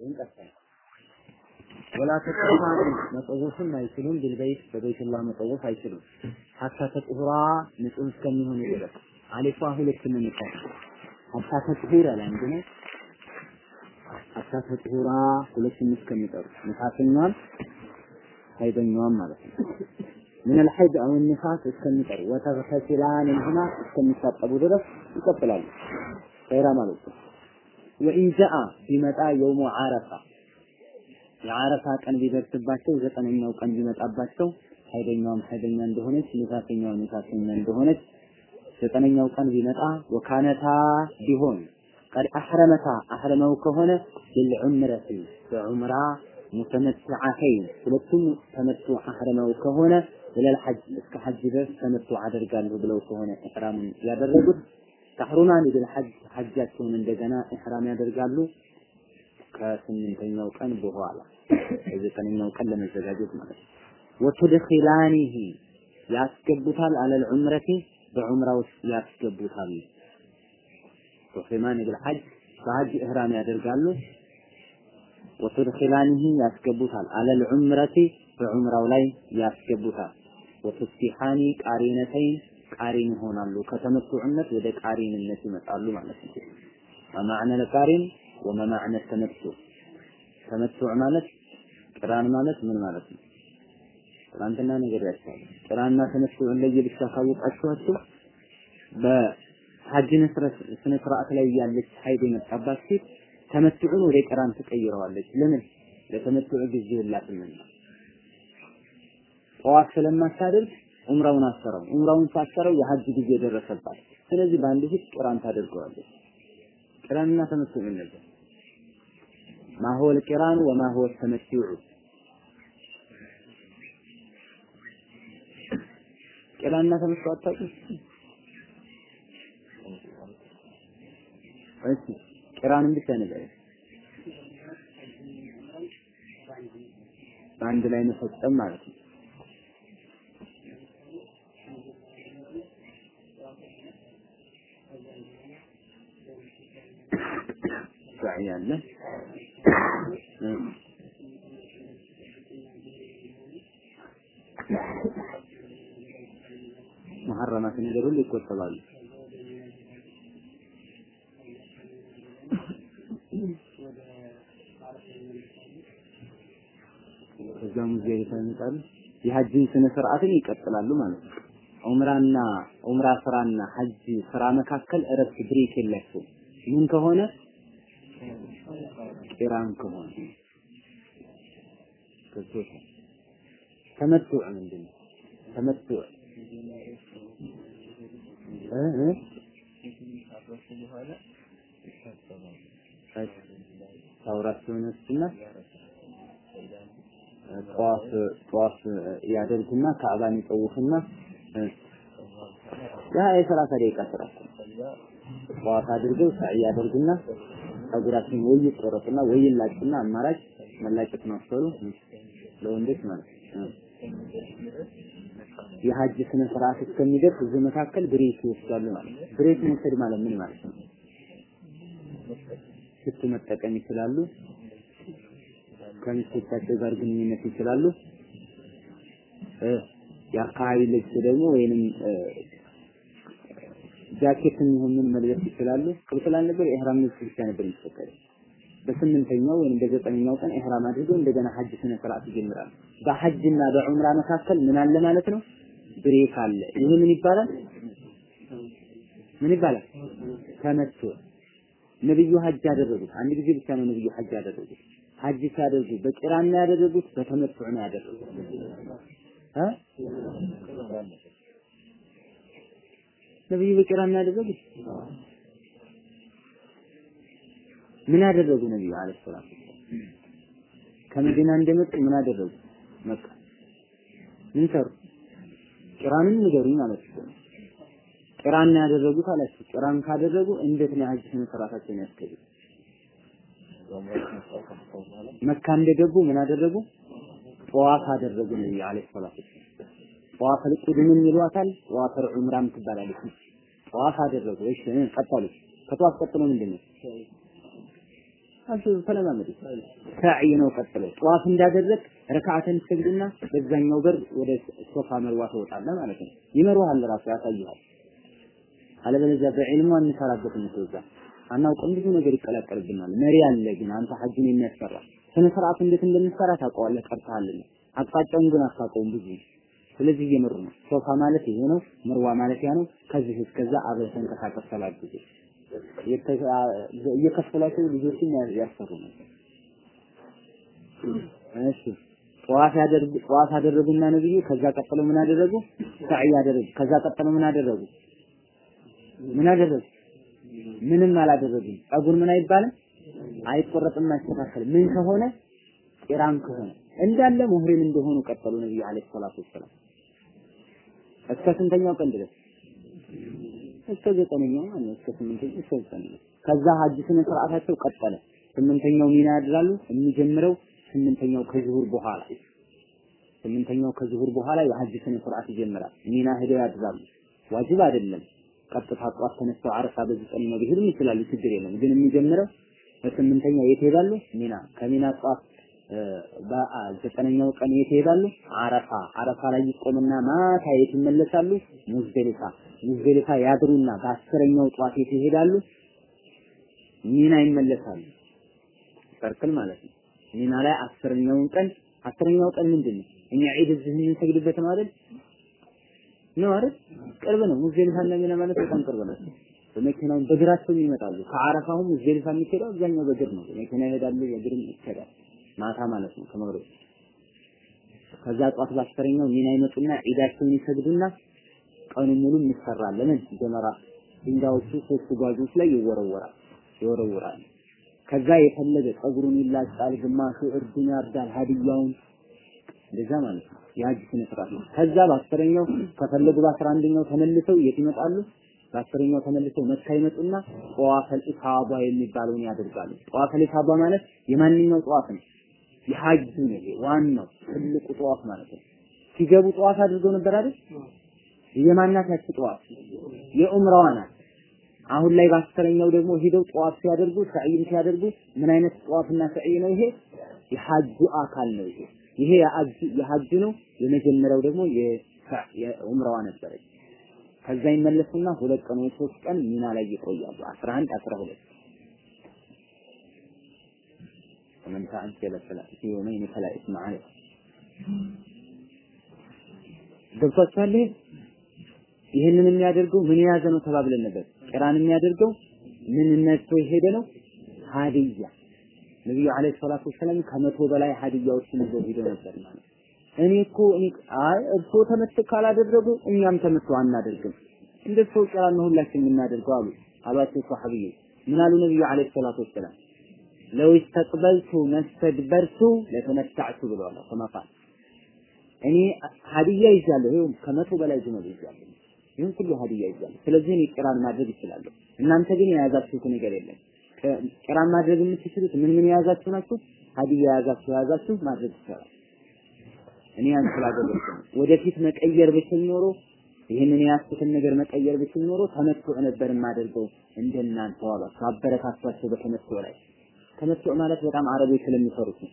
ወይም ቀጥታል ወላ ተጠማሩ መጠወፍም አይችሉም። ቢልበይት በቤትላህ መጠወፍ አይችሉም። ሀታ ተጥሁራ ንጹህ እስከሚሆኑ ድረስ። አሊፏ ሁለት ምን ሀታ ተጥሁር አለ ነው። ሀታ ተጥሁራ ሁለቱም እስከሚጠሩ። ንፋስኛዋም ሀይደኛዋም ማለት ነው። ምን الحيض او النفاس እስከሚጠሩ። ወተግተሲላን እንሁማ እስከሚታጠቡ ድረስ ይቀጥላሉ። ኸይራ ማለት ነው። ወኢን ጃአ ቢመጣ የውሙ ዓረፋ የዓረፋ ቀን ቢደርስባቸው ዘጠነኛው ቀን ቢመጣባቸው ሀይደኛውም ሀይደኛ እንደሆነች ንፋሰኛው ንፋሰኛ እንደሆነች ዘጠነኛው ቀን ቢመጣ ወካነታ ቢሆን ቀድ አሕረመታ አሕረመው ከሆነ ልልዑምረቲ በዑምራ ሙተመትዓተይን ሁለቱም ተመቱ አሕረመው ከሆነ ኢለል ሐጅ እስከ ሐጅ ድረስ ተመቱ አደርጋለሁ ብለው ከሆነ ኢሕራሙን ያደረጉት ተሕሩማን ቢል ሐጅ ሐጃቸውን እንደገና ኢሕራም ያደርጋሉ ከስምንተኛው ቀን በኋላ የዘጠነኛው ቀን ለመዘጋጀት ማለት ነው። ወቱድኺላኒሂ ያስገቡታል አለል ዑምረቲ በዑምራ ውስጥ ያስገቡታል። ቱሕሪማን ቢል ሐጅ በሐጅ ኢሕራም ያደርጋሉ። ወቱድኺላኒሂ ያስገቡታል አለል ዑምረቲ በዑምራው ላይ ያስገቡታል። ወቱስቲሓኒ ቃሪነተይን ቃሪን ይሆናሉ። ከተመቱዕነት ወደ ቃሪንነት ይመጣሉ ማለት ነው። ወማዕነ ለቃሪን ወመማዕነ ተመቱዕ ተመቱዕ ማለት ቅራን ማለት ምን ማለት ነው? ትናንትና ነግሬያችኋለሁ። ቅራንና ተመቱዕን ለየብቻ ካወቃችኋቸው በሐጅ ስነ ስርዓት ላይ ያለች ሀይድ የመጣባት ሴት ተመቱዕን ወደ ቅራን ትቀይረዋለች። ለምን? ለተመቱዕ ጊዜ የላትምና ጠዋፍ ስለማታደርግ ዑምራውን አሰረው። ዑምራውን ሳሰረው የሐጅ ጊዜ ደረሰባት። ስለዚህ በአንድ ፊት ቂራን ታደርገዋለች። ቂራንና ተመሱዕ ምን ነገር ማሆል ቂራን ወማሆል ተመሲዑ ቂራንና ተመሱዕ አታውቁም? እሺ ቂራንን ብቻ ነገር በአንድ ላይ መፈጸም ማለት ነው። ዳዒ አለ መሐረማት ነገር ሁሉ ይቆጠባሉ። ከዛ ሙዝደሊፋ ይመጣሉ። የሐጅን ስነ ስርዓትን ይቀጥላሉ ማለት ነው። ዑምራና ዑምራ ስራና ሐጅ ስራ መካከል እረፍት ብሬክ የላቸውም። ምን ከሆነ ቂራን ከሆነ ገብቶታል። ተመቱዕ ምንድን ነው? ተመቱዕ ታውራቸውን እስና ጠዋፍ ጠዋፍ ያደርጉና ካዕባን ይጠውፉና ያ የሰላሳ ደቂቃ ስራ ጠዋፍ አድርገው ሳዕ ያደርጉና ጸጉራችን ወይ ይቆረጥና ወይ ይላጭና አማራጭ መላጨት ማሳጠሩ ለወንዶች ማለት ነው። የሐጅ ስነ ስርዓት እስከሚደርስ እዚህ መካከል break ይወስዳሉ ማለት ነው። break መውሰድ ማለት ምን ማለት ነው? ሽቱ መጠቀም ይችላሉ። ከሚስቶቻቸው ጋር ግንኙነት ይችላሉ። የአካባቢ ልብስ ደግሞ ወይንም ጃኬት የሚሆን ምን መልበስ ይችላሉ። ክልክል አልነበር። የኢህራም ልብስ ብቻ ነበር የሚፈቀደው። በስምንተኛው ወይም በዘጠነኛው ቀን ኢህራም አድርገው እንደገና ሐጅ ስነ ስርዓት ይጀምራሉ። በሐጅና በዑምራ መካከል ምን አለ ማለት ነው? break አለ። ይህ ምን ይባላል? ምን ይባላል? ተመቱዕ ነብዩ ሐጅ ያደረጉት አንድ ጊዜ ብቻ ነው ነብዩ ሐጅ ያደረጉት። ሐጅ ሲያደርጉ በቂራን ነው ያደረጉት፣ በተመቱዕ ነው ያደረጉት እ ነብዩ በቂራን ነው ያደረጉት። ምን ያደረጉ ነብዩ አለይሂ ሰላም ከመዲና እንደመጡ ምን አደረጉ? መካ ምን ሰሩ? ቂራንን ንገሩኝ ነው። ቂራን ያደረጉት አላችሁ። ቂራን ካደረጉ እንዴት ነው ሐጅ ስነ ስርዓታቸውን ያስከዱ? መካ እንደገቡ ምን አደረጉ? ጠዋፍ አደረጉ ነብዩ አለይሂ ሰላቱ ጠዋፍ ልቁድምን ይሏታል። ጠዋፍ ዑምራም ትባላለች። ጠዋፍ አደረጉ። እሺ ቀጠሉ። ከጠዋፍ ቀጥሎ ምንድን ነው? አሱ ተለማመዱ ሳዒ ነው ቀጥሎ ጠዋፍ እንዳደረግ ረካዓተን ትሰግድና በዛኛው በር ወደ ሶፋ መርዋ ትወጣለህ ማለት ነው ይመሩሃል ራሱ ያሳይሃል አለበለዚያ በዕልሙ አንሰራበትም ተወዛ አናውቅም ብዙ ነገር ይቀላቀልብናል መሪ አለ ግን አንተ ሐጅን የሚያሰራ ስነ ስርዓት እንዴት እንደምትሰራ ታውቀዋለህ ቀርተሃልና አቅጣጫውን ግን አታውቀውም ብዙ ስለዚህ እየመሩ ነው። ሶፋ ማለት ይሄ ነው መርዋ ማለት ያ ነው። ከዚህ እስከዛ አብረህ ተንቀሳቀስ ሰላት ጊዜ። ልጆችን ያሰሩ ነበር እሺ ጠዋፍ ያደርጉ ጠዋፍ አደረጉና ነብዩ ከዛ ቀጥለው ምን አደረጉ? ሰዓይ አደረጉ። ከዛ ቀጥለው ምን አደረጉ? ምን አደረጉ? ምንም አላደረጉም። ጸጉር ምን አይባልም? አይቆረጥም አይስተካከልም። ምን ከሆነ? ቂራን ከሆነ። እንዳለ ሙህሪም እንደሆኑ ቀጠሉ ነብዩ አለይሂ ሰላቱ ወሰላም እስከ ስንተኛው ቀን ድረስ? እስከ ዘጠነኛው ማለት እስከ ስምንተኛው እስከ ዘጠነኛው። ከዛ ሀጅ ስነ ስርዓታቸው ቀጠለ። ስምንተኛው ሚና ያድራሉ። የሚጀምረው ስምንተኛው ከዙሁር በኋላ። ስምንተኛው ከዙሁር በኋላ የሀጅ ስነ ስርዓት ይጀምራል። ሚና ሄደው ያድራሉ። ዋጅብ አይደለም። ቀጥታ ጧት ተነስተው አረፋ በዘጠነኛው ቢሄዱም ይችላሉ። ችግር የለም። ግን የሚጀምረው በስምንተኛው የት ይሄዳሉ? ሚና። ከሚና ጧት በዘጠነኛው ቀን የት ይሄዳሉ? አረፋ። አረፋ ላይ ይቆምና ማታ የት ይመለሳሉ? ሙዝደሊፋ። ሙዝደሊፋ ያድሩና በአስረኛው ጧት የት ይሄዳሉ? ሚና ይመለሳሉ። ሰርክል ማለት ነው። ሚና ላይ አስረኛውን ቀን አስረኛው ቀን ምንድን ነው እኛ ዒድ እዚህ የምንሰግድበት ነው አይደል? ነው አይደል? ቅርብ ነው። ሙዝደሊፋና ሚና ማለት በጣም ቅርብ ነው። በመኪናው በእግራቸው ይመጣሉ። ከአረፋው ሙዝደሊፋ የሚሄደው አብዛኛው በእግር ነው። መኪና ይሄዳሉ የእግርም ይሄዳል ማታ ማለት ነው ከመግሪብ ከዛ ጧት በአስረኛው ሚና ይመጡና ዒዳቸውን ይሰግዱና ቀኑ ሙሉ ይሰራል ለምን ጀመራ ድንጋዮቹ ሶስት ጓዞች ላይ ይወረወራል ይወረወራል። ከዛ የፈለገ ጸጉሩን ይላጫል ግማሹ እርዱን ያርዳል ሀዲያውን እንደዛ ማለት ነው። የሀጅ ስነ ስርዓት ነው። ከዛ በአስረኛው ከፈለጉ በአስራ አንደኛው ተመልሰው የት ይመጣሉ? በአስረኛው ተመልሰው መካ ይመጡና ጠዋፈል ኢፋዳ የሚባለውን ያደርጋሉ። ጠዋፈል ኢፋዳ ማለት የማንኛው ጠዋፍ ነው የሐጅ ነው ዋናው ትልቁ ጠዋፍ ማለት ነው። ሲገቡ ጠዋፍ አድርገው ነበር አይደል? የማናት ያቺ ጠዋፍ የኡምራዋ ናት። አሁን ላይ በአስረኛው ደግሞ ሄደው ጠዋፍ ሲያደርጉ ሰዒም ሲያደርጉ ምን አይነት ጠዋፍና ሰዒ ነው ይሄ? የሐጁ አካል ነው ይሄ። ይሄ የሐጅ ነው። የመጀመሪያው ደግሞ የኡምራዋ ነበረች። ከዛ ይመለሱና ሁለት ቀን ወይ ሶስት ቀን ሚና ላይ ይቆያሉ። 11 12 ومن تعجل فلا في يومين فلا إثم عليه ገብቷችኋል ይህንን የሚያደርገው ምን የያዘ ነው ተባብለን ነበር ቅራን የሚያደርገው ምን ነጥቶ የሄደ ነው ሀዲያ ነብዩ አለይሂ ሰላቱ ወሰለም ከመቶ በላይ ሀዲያዎችን ይዘው ሄደው ነበር ማለት እኔ እኮ እኔ አይ እርሶ ተመት ካላደረጉ እኛም ተመቶ አናደርግም እንደ ሰው ቅራን ነው ሁላችን የምናደርገው አሉ አሏቸው ሰሐቢዩ ምን አሉ ነብዩ አለይሂ ሰላቱ ወሰለም ለው ኢስተቅበልቱ መስተድበርቱ ለተመታዕቱ ብለዋል ከመፋል እኔ ሀዲያ ይዣለሁ ይኸው ከመቶ በላይ ግመል ይዣለሁ ይህን ሁሉ ሀዲያ ይዣለሁ ስለዚህ እኔ ቅራን ማድረግ ይችላለሁ እናንተ ግን የያዛችሁት ነገር የለም ቅራን ማድረግ የምትችሉት ምን ምን የያዛችሁ ናችሁ ሀዲያ የያዛችሁ የያዛችሁ ማድረግ ይችላል እኔ ያን ስላደረግኩ ወደፊት መቀየር ብችል ኖሮ ይህንን የያዝኩትን ነገር መቀየር ብችል ኖሮ ተመትዖ ነበር የማደርገው። እንደናንተ አሏቸው አበረታቷቸው በተመትዖ ላይ ተመትዖ ማለት በጣም አረቦች ስለሚፈሩት ነው።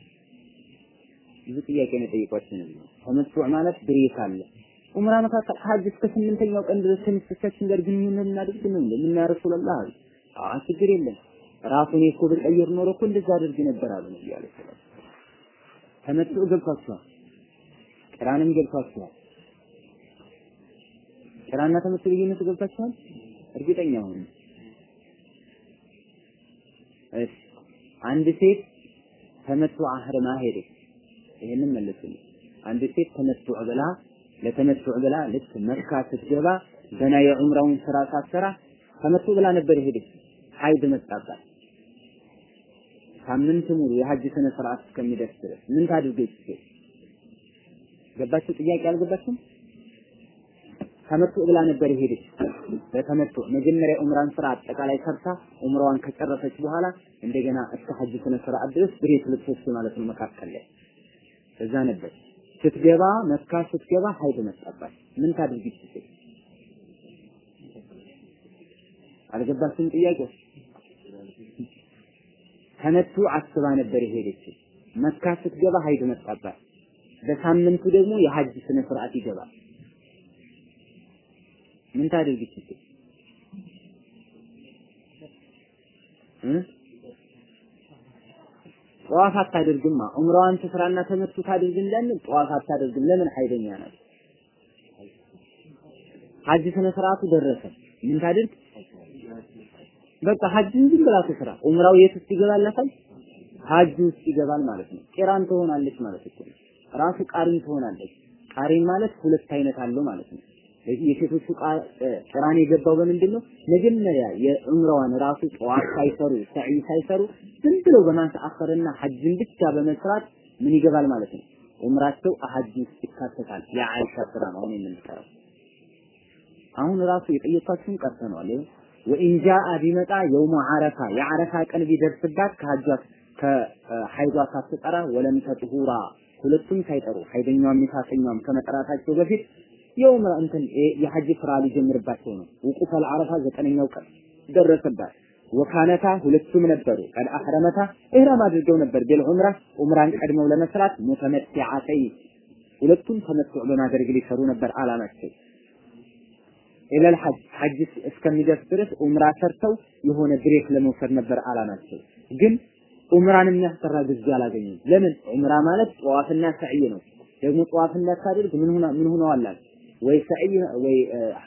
ብዙ ጥያቄ ነው የጠየቋቸው ነው ማለት ብሬክ አለ። ኡምራ መካከል ሀጅ እስከ ስምንተኛው ቀን ድረስ ከሚስቶቻችን ጋር ግንኙነት እናድርግ ነው እንዴ ምን ያረሱላህ አሉ አዎ። ችግር የለም። ራሱን እኮ ብቀይር ኖሮ እኮ እንደዛ አድርግ ነበር አሉ ነብዩ አለይሂ ሰላም። ተመትዖ ገብቷቸዋል ቅራንም ገብቷቸዋል ቅራና ተመትዖ ልዩነቱ ገብቷቸዋል እርግጠኛ ሁኑ። እሺ አንድ ሴት ተመትዖ አህርማ ሄደች። ይሄንን መልሱልኝ። አንድ ሴት ተመትዖ ብላ ለተመትዖ ብላ ልክ መካ ስትገባ ገና የዑምራውን ስራ ሳትሰራ ተመትዖ ብላ ነበር ሄደች ሀይድ መጣባት። ሳምንት ሙሉ የሀጅ ስነ ስርዓት እስከሚደርስ ድረስ ምን ታድርገች? ገባችሁ? ጥያቄ አልገባችም ተመትዖ ብላ ነበር ሄደች በተመትዖ መጀመሪያ ዑምራን ስራ አጠቃላይ ሰርታ ዑምራዋን ከጨረሰች በኋላ እንደገና እስከ ሀጅ ስነ ስርዓት ድረስ break ልትወስድ ማለት ነው መካከል ላይ እዛ ነበር ስትገባ መካ ስትገባ ሀይድ መጣባት ምን ታድርግ ሴት አልገባችም ጥያቄ ተመቱዕ አስባ ነበር የሄደችው። መካ ስትገባ ሀይድ መጣባት። በሳምንቱ ደግሞ የሐጅ ስነ ስርዓት ይገባል። ምን ታደርግ ይችላል? ጠዋፍ አታደርግማ። ዑምራዋን ትስራና ተመቱ ታደርግ እንዳንል ጠዋፍ አታደርግም። ለምን ሀይደኛ ናት? ሐጅ ስነ ስርዓቱ ደረሰ። ምን ታደርግ? በቃ ሐጅን ዝም ብላ ትስራ። ዑምራው የት ውስጥ ይገባላታል? ሐጅ ውስጥ ይገባል ማለት ነው። ቂራን ትሆናለች ማለት እኮ ራሱ ቃሪን ትሆናለች። ቃሪን ማለት ሁለት አይነት አለው ማለት ነው። የሴቶቹ ቂራን የገባው በምንድን ነው? መጀመሪያ የዑምራዋን ራሱ ጠዋት ሳይሰሩ ሰዒ ሳይሰሩ ዝም ብለው በማንሰአኸርና ሐጅን ብቻ በመስራት ምን ይገባል ማለት ነው። ዑምራቸው ሐጅ ውስጥ ይካተታል። የአይሻ ስራ ነው አሁን የምንሰራው። አሁን ራሱ የጠየኳችሁን ቀርተነዋል። ወኢን ጃአ ቢመጣ የውሙ ዓረፋ የዓረፋ ቀን ቢደርስባት ከሐጇ ከሐይዷ ሳትጠራ ወለም ተጥሁራ ሁለቱም ሳይጠሩ ሐይደኛዋም ንፋሰኛዋም ከመጠራታቸው በፊት የውም እንትን የሐጅ ስራ ሊጀምርባቸው ነው። ውቁፈል ዓረፋ ዘጠነኛው ቀን ደረሰባት። وكانتا ሁለቱም ነበሩ قد أحرمتا ኢህራም አድርገው ነበር بالعمرة ዑምራን ቀድመው ለመስራት متمتعتين ሁለቱም ተመትዕ በማድረግ ሊሰሩ ነበር አላማቸው። إلى الحج ሐጅ እስከሚደርስ ድረስ ዑምራ ሰርተው የሆነ break ለመውሰድ ነበር አላማቸው። ግን ዑምራን የሚያሰራ ጊዜ አላገኙም። ለምን? ዑምራ ማለት ጠዋፍና ሰዕይ ነው። ደግሞ ጠዋፍ እንዳታደርግ ምን ሆና ምን ሆነዋላል? ወይ ሰዕይ ወይ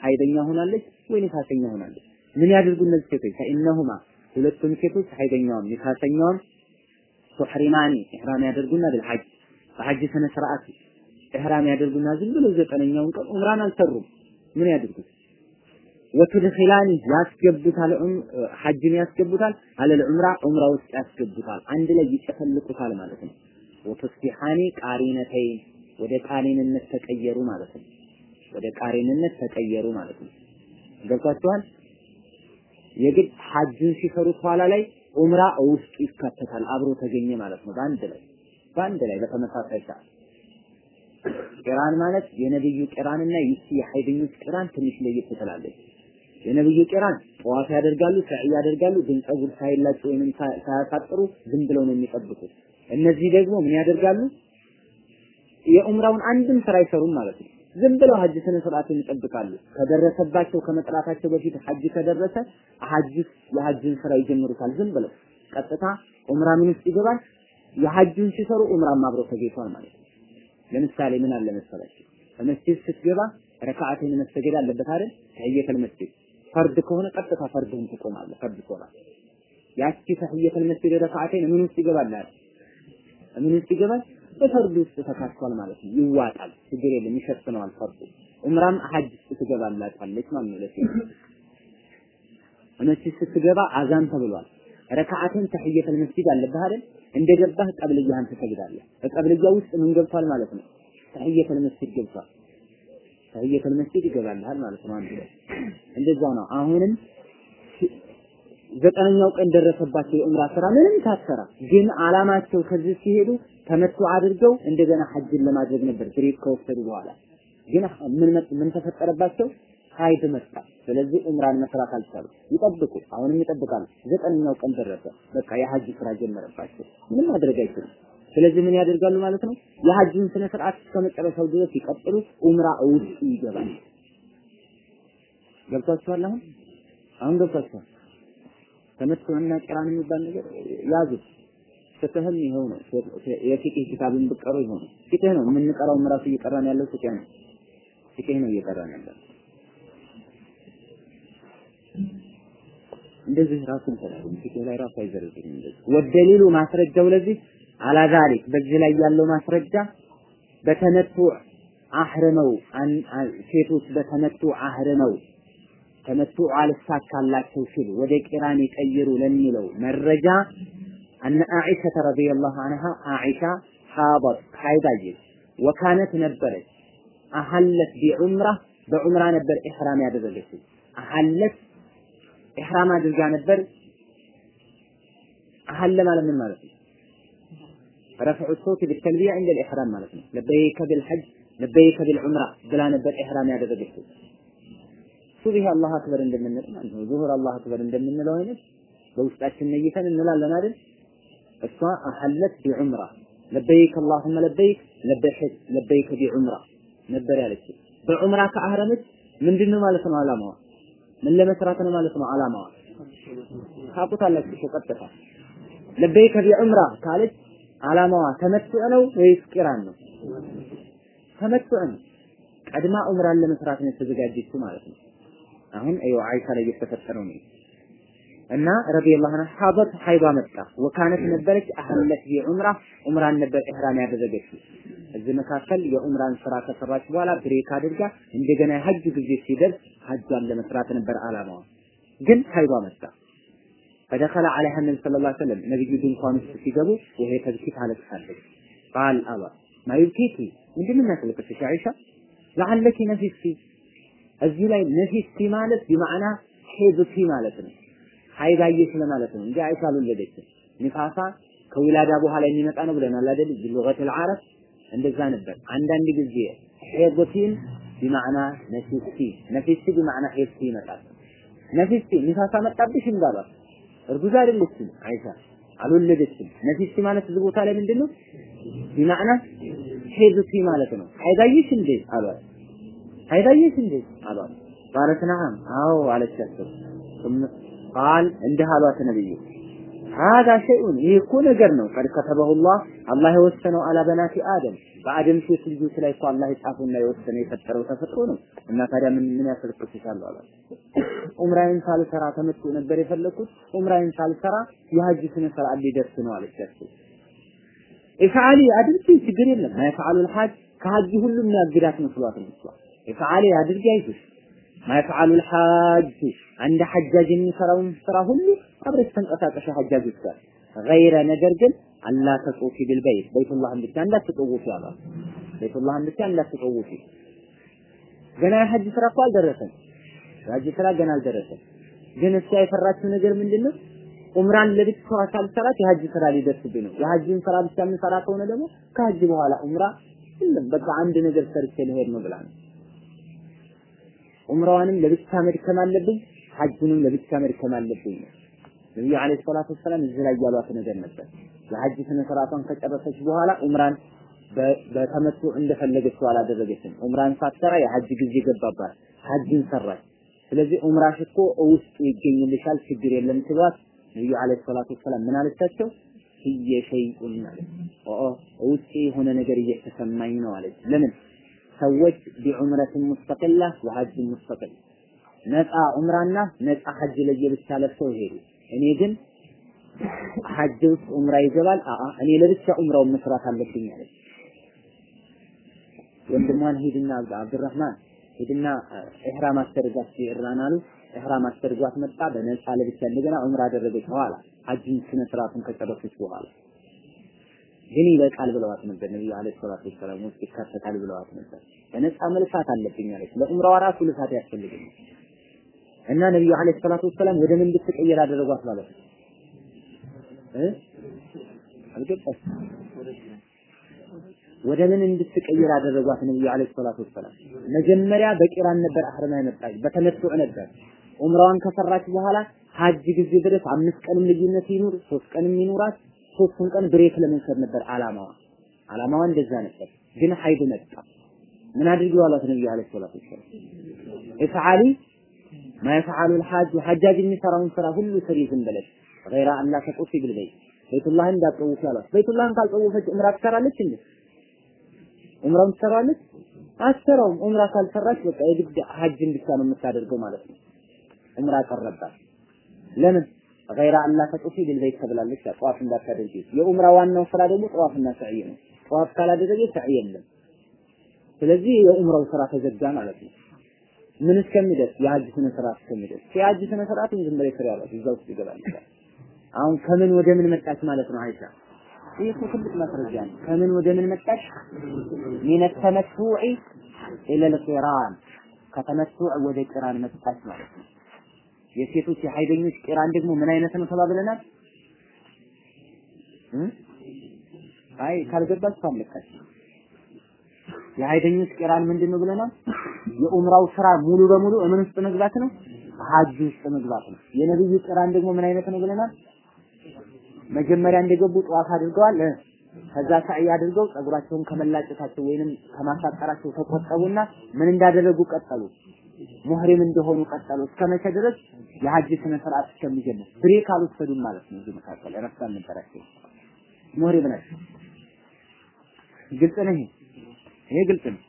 ሀይደኛ ሆናለች ወይ ንፋሰኛ ሆናለች። ምን ያድርጉ እነዚህ ሴቶች? ፈኢነሁማ ሁለቱም ሴቶች ሀይደኛዋም ንፋሰኛዋም ሱሕሪማኒ ኢህራም ያደርጉና ቢልሐጅ በሐጅ ስነ ስርዓት ኢህራም ያደርጉና ዝም ብለው ዘጠነኛውን ቀን ዑምራን አልሰሩም። ምን ያድርጉት? ወትድኺላኒ ያስገቡታል ሐጅን ያስገቡታል አለል ዑምራ ዑምራ ውስጥ ያስገቡታል። አንድ ላይ ይጨፈልቁታል ማለት ነው። ወተስቢሐኒ ቃሪነተይን ወደ ቃሪንነት ተቀየሩ ማለት ነው። ወደ ቃሪንነት ተቀየሩ ማለት ነው። ገብቷችኋል? የግድ ሐጅን ሲሰሩት ኋላ ላይ ዑምራ ውስጡ ይካተታል አብሮ ተገኘ ማለት ነው። በአንድ ላይ በአንድ ላይ በተመሳሳይ ሰዓት ቂራን ማለት የነብዩ ቂራንና ይቺ የሐይደኞች ቂራን ትንሽ ለየት ትላለች። የነብዩ ቂራን ጠዋፍ ያደርጋሉ፣ ሰዒ ያደርጋሉ፣ ግን ጸጉር ሳይላጩ ወይም ሳያሳጥሩ ዝም ብለው ነው የሚጠብቁት። እነዚህ ደግሞ ምን ያደርጋሉ? የዑምራውን አንድም ስራ አይሰሩም ማለት ነው። ዝም ብለው ሐጅ ስነ ስርዓትን ይጠብቃሉ። ከደረሰባቸው ከመጥራታቸው በፊት ሐጅ ከደረሰ ሐጅ የሐጅን ስራ ይጀምሩታል። ዝም ብለው ቀጥታ ዑምራ ምን ውስጥ ይገባል? የሐጅን ሲሰሩ ዑምራም አብረው ተገኝቷል ማለት ነው። ለምሳሌ ምን አለ መሰላችሁ? በመስጂድ ስትገባ ረካዓቴን መሰገድ አለበት አይደል? ተህየተል መስጂድ ፈርድ ከሆነ ቀጥታ ፈርድህን ትቆማለህ። ፈርድ ሶላት ያቺ ተህየተል መስጂድ ረካዓቴን ምን ውስጥ ይገባል? ምን ውስጥ ይገባል? በፈርድ ውስጥ ተካቷል ማለት ነው። ይዋጣል፣ ችግር የለም፣ ይሸፍነዋል ፈርዱ። ዑምራም ሐጅ ውስጥ ማለት ነው። ለሴት መስጂድ ስትገባ አዛን ተብሏል። ረካዓትን ተህየተል መስጂድ አለብህ አይደል? እንደገባህ ቀብልያህን ትሰግዳለህ። በቀብልያ ውስጥ ምን ገብቷል ማለት ነው? ተህየተል መስጂድ ገብቷል። تحية المسجد ይገባልሃል ማለት ነው። አንድ እንደዛ ነው። አሁንም ዘጠነኛው ቀን ደረሰባቸው የዑምራ ስራ ምንም ታሰራ፣ ግን አላማቸው ከዚህ ሲሄዱ ተመቱዕ አድርገው እንደገና ሐጅን ለማድረግ ነበር break ከወሰዱ በኋላ ግን ምን ምን ተፈጠረባቸው? ሀይድ መጣ። ስለዚህ ዑምራን መስራት አልቻሉ። ይጠብቁ፣ አሁንም ይጠብቃሉ። ዘጠነኛው ቀን ደረሰ። በቃ የሐጅ ስራ ጀመረባቸው። ምንም ማድረግ አይችሉም። ስለዚህ ምን ያደርጋሉ ማለት ነው? የሐጅን ስነ ስርዓት እስከ መጨረሻው ድረስ ይቀጥሉ። ዑምራ ውስጥ ይገባል። ገብቷችኋል? አሁን አሁን ገብቷችኋል? ተመትዑና ቂራን የሚባል ነገር ያዙ። ፍትህም ይኸው ነው። የፊቅህ ኪታብን ብቀሩ ይኸው ነው። ፊቅህ ነው የምንቀራውም ራሱ እየቀራን ያለው ፊቅህ ነው። ፊቅህ ነው እየቀራን ያለው እንደዚህ ራሱን ተላልም ፊቅህ ላይ ራሱ አይዘረዝርም። እንደዚህ ወደሊሉ ማስረጃው ለዚህ አላ ዛሊክ በዚህ ላይ ያለው ማስረጃ በተመቱዕ አህርመው ሴቶች በተመቱዕ አህርመው ተመቱዕ አልሳካላቸው ሲሉ ወደ ቂራን ይቀይሩ ለሚለው መረጃ አነ አኢሸተ ረዲየላሁ ዐንሃ አኢሻ ሐበት ሐይዳየች ወካነት ነበረች አሐለት ቢዑምራ በዑምራ ነበር ኢሕራም ያደረገችው አሐለት ኢሕራም አድርጋ ነበር أهل ማለት ምን ማለት ነው رفع الصوت بالتلبية እንደ ኢሕራም ማለት ነው لبيك بالحج لبيك بالعمرة ብላ ነበር ኢሕራም ያደረገችው ሱብሂ አላህ አክበር እንደምንል ማለት ነው ዙሁር አላህ አክበር እንደምንለው አይነት በውስጣችን ነይተን እንላለን አይደል እሷ أهلت بعمرة لبيك اللهم لبيك لبيك بعمرة ነበር ያለችው። በዑምራ ከአህረመች ምንድነው ማለት ነው አላማዋ? ምን ለመስራት ነው ማለት ነው አላማዋ? ታውቁታላችሁ ቀጥታ ለበይከ ቢዑምራ ካለች አላማዋ ተመትዕ ነው ወይስ ቂራን ነው? ተመትዕ ነው። ቀድማ ዑምራን ለመስራት ነው የተዘጋጀችው ማለት ነው። አሁን አይዋ አይሻ ላይ የተፈጠረው ነው እና ረዲየላሁ ዐንሃ ሐበት ሐይባ መጣ ወካነት ነበረች አህለት ቢዑምራ ዑምራን ነበር ኢህራም ያደረገችው። እዚህ መካከል የዑምራን ስራ ከሰራች በኋላ ብሬክ አድርጋ እንደገና የሐጅ ጊዜ ሲደርስ ሐጇን ለመስራት ነበር አላማዋ። ግን ሐይባ መጣ። ፈደኸለ ዐለይሃ ነቢ ሰለላሁ ዐለይሂ ወሰለም ነብዩ ድንኳን ውስጥ ሲገቡ ይሄ ተብኪት አለቅሳለች። ቃል አባ ማዩብኪቲ ምንድን ነው የሚያስለቅስሽ አይሻ? ለዓለኪ ነፊስቲ እዚህ ላይ ነፊስቲ ማለት ቢማዕና ሄድቲ ማለት ነው። ሀይዳየች ለማለት ነው እንጂ አይሻ አልወለደችም። ኒፋሳ ከዊላዳ በኋላ የሚመጣ ነው ብለናል አይደል? لغة العرب እንደዛ ነበር። አንዳንድ ጊዜ حضت بمعنى نفست نفست بمعنى حضت ይመጣል። نفست ኒፋስ መጣብሽ እንዳሏት እርጉዝ አይደለችም አይሻ አልወለደችም። نفست ማለት እዚህ ቦታ ላይ ምንድን ነው? بمعنى حضت ማለት ነው። ሀይዳየሽ እንዴ አሏት። ሀይዳየሽ እንዴ አሏት። قالت نعم አዎ አለቻቸው። قال እንዲህ አሏት ነብዩ ሀዛ ሸይኡን ይህ እኮ ነገር ነው. قد كتبه الله አላህ የወሰነው على بنات آدم በአደም ሴት ልጆች ላይ እኮ አላህ የጻፈውና የወሰነው የፈጠረው ተፈጥሮ ነው። እና ታዲያ ምን ምን ያስለቅስሻል አሏት ዑምራዬን ሳልሰራ ተመቱዕ ነበር የፈለኩት። ዑምራዬን ሳልሰራ የሀጅ ስነ ስርዓት ሊደርስ ነው አለቻቸው افعلي አድርጊ ችግር የለም። ما يفعل الحاج ከሀጅ ሁሉ የሚያግዳት መስሏት ነው እሷ። افعلي አድርጊ አይዞሽ ما يفعل الحاج አንድ ሐጃጅ የሚሰራውን ስራ ሁሉ አብረሽ ተንቀሳቀሽ ሐጃጆች ጋር ገይረ ነገር ግን አላ ተጡፊ ቢልበይት በይቱላህን ብቻ እንዳትጠውፊ አሏት። በይቱላህን ብቻ እንዳትጠውፊ። ገና የሐጅ ስራ እኮ አልደረሰም። የሐጅ ስራ ገና አልደረሰም። ግን እሷ የፈራችው ነገር ምንድን ነው? ዑምራን ለብቻዋ ሳልሰራት የሐጅ ስራ ሊደርስብኝ ነው። የሐጅን ስራ ብቻ የምሰራ ከሆነ ደግሞ ከሐጅ በኋላ ዑምራ የለም በቃ አንድ ነገር ሰርቼ ልሄድ ነው ብላ ነው። ዑምራዋንም ለብቻ መድከም አለብኝ፣ ሐጅንም ለብቻ መድከም አለብኝ ነብዩ አለይሂ ሰላቱ ወሰላም እዚህ ላይ ያሏት ነገር ነበር። የሐጅ ስነ ስርዓቷን ከጨረሰች በኋላ ዑምራን በተመቱ እንደፈለገችው አላደረገችም። ዑምራን ሳትሰራ የሐጅ ጊዜ ገባባት፣ ሐጅን ሰራች። ስለዚህ ዑምራሽ እኮ ውስጥ ይገኝልሻል፣ ችግር የለም ሲሏት ነብዩ አለይሂ ሰላቱ ወሰላም ምን አለቻቸው? ህየ ሸይኡን ማለት ኦ ውስጥ የሆነ ነገር እየተሰማኝ ነው አለች። ለምን ሰዎች ቢዑምረትን ሙስተቅላ ወሐጅን ሙስተቅል ነፃ ዑምራና ነፃ ሐጅ ለየብቻ ለብሰው ሄዱ። እኔ ግን ሐጅ ውስጥ ዑምራ ይገባል። አአ እኔ ለብቻ ዑምራውን መስራት አለብኝ አለች። ወንድሟን ሂድና አብዱራህማን ሂድና ኢህራም አስደርጋት ሲራን አሉ። ኢህራም አስደርጓት መጣ። በነፃ ለብቻ እንደገና ዑምራ አደረገች። በኋላ ሐጅን ስነ ስርዓቱን ከጨረሰች በኋላ ግን ይበቃል ብለዋት ነበር። ነብዩ አለይሂ ሰላቱ ወሰላም ውስጥ ይካተታል ብለዋት ነበር። በነፃ መልፋት አለብኝ አለች። ለዑምራዋ ራሱ ልፋት ያስፈልገኛል እና ነብዩ አለይሂ ሰላቱ ወሰላም ወደ ምን እንድትቀየር አደረጓት ማለት ነው እ አልገባሽ ወደ ምን እንድትቀየር አደረጓት ነብዩ አለይሂ ሰላቱ ወሰላም መጀመሪያ በቂራን ነበር አህረማ የመጣች በተመቱዕ ነበር ዑምራዋን ከሰራች በኋላ ሀጅ ጊዜ ድረስ አምስት ቀንም ልዩነት ይኑር ሶስት ቀንም ይኑራት ሶስቱን ቀን break ለመውሰድ ነበር አላማዋ አላማዋ እንደዛ ነበር ግን ሀይድ መጣ ምን አድርጊው አሏት ነብዩ عليه الصلاة والسلام افعلي ما يفعل الحاج ሐጃጅ የሚሰራውን ስራ ሁሉ ስሪ ዝም ብለሽ غير ألا تطوفي بالبيت ቤቱላህን እንዳትጠውፊ አሏት። ቤቱላህን ካልጠወፈች ዑምራ ትሰራለች እንዴ? ዑምራውን ትሰራለች? አትሰራውም። ዑምራ ካልሰራች በቃ የግድ ሐጅን ብቻ ነው የምታደርገው ማለት ነው። ዑምራ ቀረባት። ለምን غير ألا تطوفي بالبيت ተብላለች። ጠዋፍ እንዳታደርጊ። የዑምራ ዋናው ስራ ደግሞ ጠዋፍና ሰዕይ ነው። ጠዋፍ ካላደረገ ሰዕይ የለም። ስለዚህ የዑምራው ስራ ተዘጋ ማለት ነው። ምን እስከሚደርስ የሀጅ ስነ ስርዓት እስከሚደርስ የሀጅ ስነ ስርዓቱን ዝም ብለሽ ስሪ አሏት። እዛ ውስጥ ይገባል። አሁን ከምን ወደ ምን መጣች ማለት ነው አይሻ? ይህ እኮ ትልቅ ማስረጃ ነው። ከምን ወደ ምን መጣች? من التمتع إلى القران ከተመቱዕ ወደ ቂራን መጣች ማለት ነው። የሴቶች የሀይደኞች ቂራን ደግሞ ምን አይነት ነው ተባብለናል? አይ ካልገባችሁ አለቃች የሀይደኞች ቂራን ምንድን ነው ብለናል? የኡምራው ስራ ሙሉ በሙሉ ምን ውስጥ መግባት ነው? ሀጅ ውስጥ መግባት ነው። የነብዩ ቂራን ደግሞ ምን አይነት ነው ብለናል? መጀመሪያ እንደገቡ ጠዋፍ አድርገዋል። ከዛ ሳዕይ አድርገው ጸጉራቸውን ከመላጨታቸው ወይንም ከማሳጠራቸው ተቆጠቡና ምን እንዳደረጉ ቀጠሉ። ሙህሪም እንደሆኑ ቀጠሉ። እስከ መቼ ድረስ የሐጅ ስነ ስርዓት እስከሚጀምር ብሬክ አልወሰዱም ማለት ነው። እዚህ መካከል እረፍት አልነበራቸው። ሙህሪም ናቸው። ግልጽ ነው። ይሄ ይሄ ግልጽ ነው።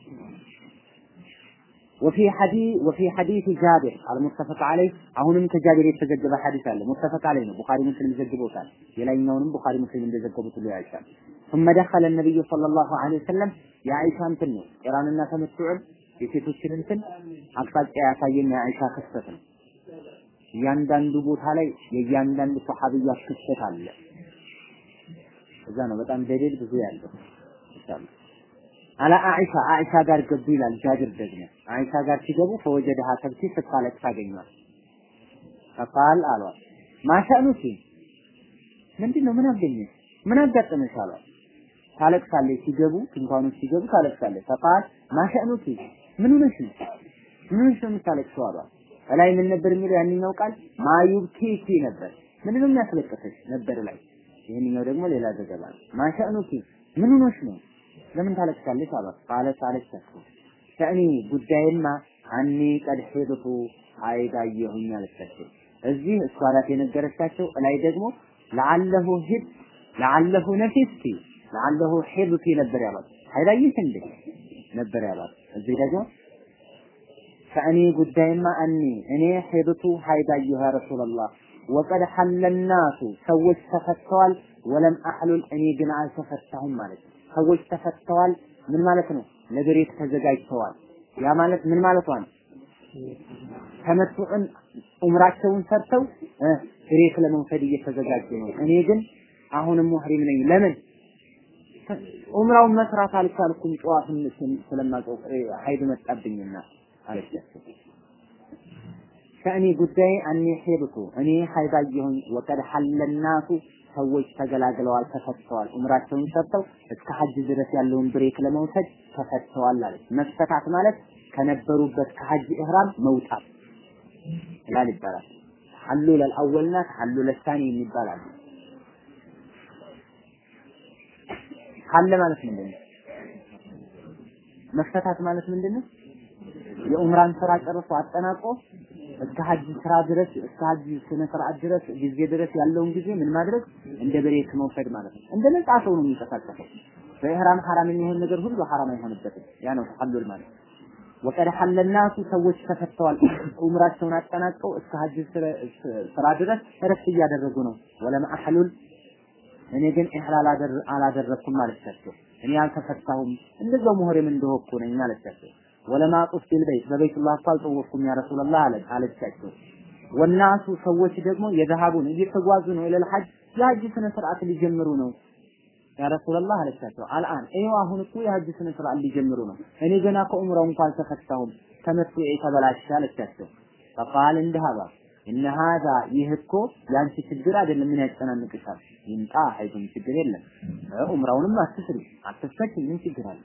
وفي حديث وفي حديث جابر المتفق عليه አሁንም ከጃቢር የተዘገበ ሐዲስ አለ ሙተፈቅ عليه ነው ቡኻሪ ሙስሊም ዘግቦታል የላይኛውንም ቡኻሪ ሙስሊም እንደዘገቡት ሁሉ ያይሻል ثم دخل النبي صلى الله عليه وسلم የአይሻ እንትን ነው ቂራንና ተመቱዕን የሴቶችን እንትን አቅጣጫ ያሳየን የአይሻ ክስተት ነው። እያንዳንዱ ቦታ ላይ የእያንዳንዱ ሰሐቢያ ክስተት አለ። እዛ ነው በጣም ደሊል ብዙ ያለው። ኢንሻአላህ። አላ አይሻ አይሻ ጋር ገቡ ይላል ጃብር ደግሞ። አይሻ ጋር ሲገቡ ፈወጀደሃ ተብኪ ስታለቅስ አገኟት ፈቃል አሏት ማሻኑኪ ምንድን ነው ምን አገኘሽ ምን አጋጠመሽ አሏት ታለቅሳለች ሲገቡ ድንኳኖች ሲገቡ ታለቅሳለች። ፈቃል ማሻኑኪ ምን ሆነሽ ነው? ምን ሆነሽ ነው የምታለቅሰው? አሏት እላይ ምን ነበር የሚለው? ያንኛው ቃል ማዩብኪኪ ነበር። ምን ነው የሚያስለቅስሽ? ነበር ላይ ይህንኛው ደግሞ ሌላ ዘገባ ነው። ማሻኑኪ ምን ሆነሽ ነው? ለምን ታለቅሳለች አሏት ቃለት አለቻቸው ከእኔ ጉዳይማ አኒ ቀድ ሄድቱ አይዳየሁኝ አለቻቸው። እዚህ እሷ ናት የነገረቻቸው። ላይ ደግሞ ለዓለሁ ሂድ ለዓለሁ ነፊስቲ ለዓለሁ ሄድቲ ነበር ያሏት። አይዳየሽ እንዴ? ነበር ያሏት እዚህ ደግሞ ከእኔ ጉዳይማ አኒ እኔ ሄድቱ ሀይዳየሁ ያ ረሱላላህ ወቀድ ሐለናሱ ሰዎች ተፈተዋል ወለም አህሉል እኔ ግን አልተፈታሁም ማለት ነው። ሰዎች ተፈተዋል ምን ማለት ነው? ለብሬት ተዘጋጅተዋል። ያ ማለት ምን ማለት ነው? ተመቱዕን ዑምራቸውን ሰርተው ብሬት ለመውሰድ እየተዘጋጁ ነው። እኔ ግን አሁንም ሙህሪም ነኝ። ለምን ዑምራውን መስራት አልቻልኩም ጠዋፍን ስለማውቀው ሀይድ መጣብኝና አለቻቸው ከእኔ ጉዳይ እኔ ሄድኩ እኔ ሀይዳየሁኝ ወቀድ ሐለናሱ ሰዎች ተገላግለዋል፣ ተፈተዋል። ዑምራቸውን ሰርተው እስከ ሐጅ ድረስ ያለውን ብሬክ ለመውሰድ ተፈተዋል አለች። መፈታት ማለት ከነበሩበት ከሐጅ ኢህራም መውጣት ይላል ይባላል። ሐሉል አልአወልና ሐሉል አልሳኒ የሚባል አለ። ማለት ምንድን ነው? መፈታት ማለት ምንድን ነው? የዑምራን ስራ ጨርሶ አጠናቆ እስከ ሐጅ ስራ ድረስ እስከ ሐጅ ስነ ስርዓት ድረስ ጊዜ ድረስ ያለውን ጊዜ ምን ማድረግ እንደ break መውሰድ ማለት ነው። እንደ ነጻ ሰው ነው የሚንቀሳቀሰው። በኢህራም ሐራም የሚሆን ነገር ሁሉ ሐራም አይሆንበትም። ያ ነው ተሐሉል ማለት። وقد حل الناس ሰዎች ተፈተዋል። ዑምራቸውን አጠናቀው እስከ ሐጅ ስራ ድረስ እረፍት እያደረጉ ነው። ولم أحلل እኔ ግን ኢህላል አላደረኩም አለቻቸው። እኔ አልተፈታሁም እንደዛው ሙህሪም እንደሆንኩ ነኝ አለቻቸው። ወለማ ጡፍ ቢልበይት በበይቱላህ እኮ አልጠወፍኩም ያ ረሱላህ አለ አለቻቸው። ወናሱ ሰዎች ደግሞ የዘሃቡን እየተጓዙ ነው ኢለል ሐጅ የሐጅ ስነ ስርዓት ሊጀምሩ ነው ያ ረሱላህ አለቻቸው። አልአን ይኸው አሁን እኮ የሐጅ ስነ ስርዓት ሊጀምሩ ነው። እኔ ገና ከዑምራው እንኳን አልተፈታሁም ተመቱ ተበላሸ አለቻቸው። ፈቃል አሏት እነ ሀዛ ይህ እኮ ያንቺ ችግር አይደለም፣ ምን ያጨናንቅሻል? ይምጣ አይዱም ችግር የለም። ዑምራውንም አትስሪ አትፈች፣ ምን ችግር አለ?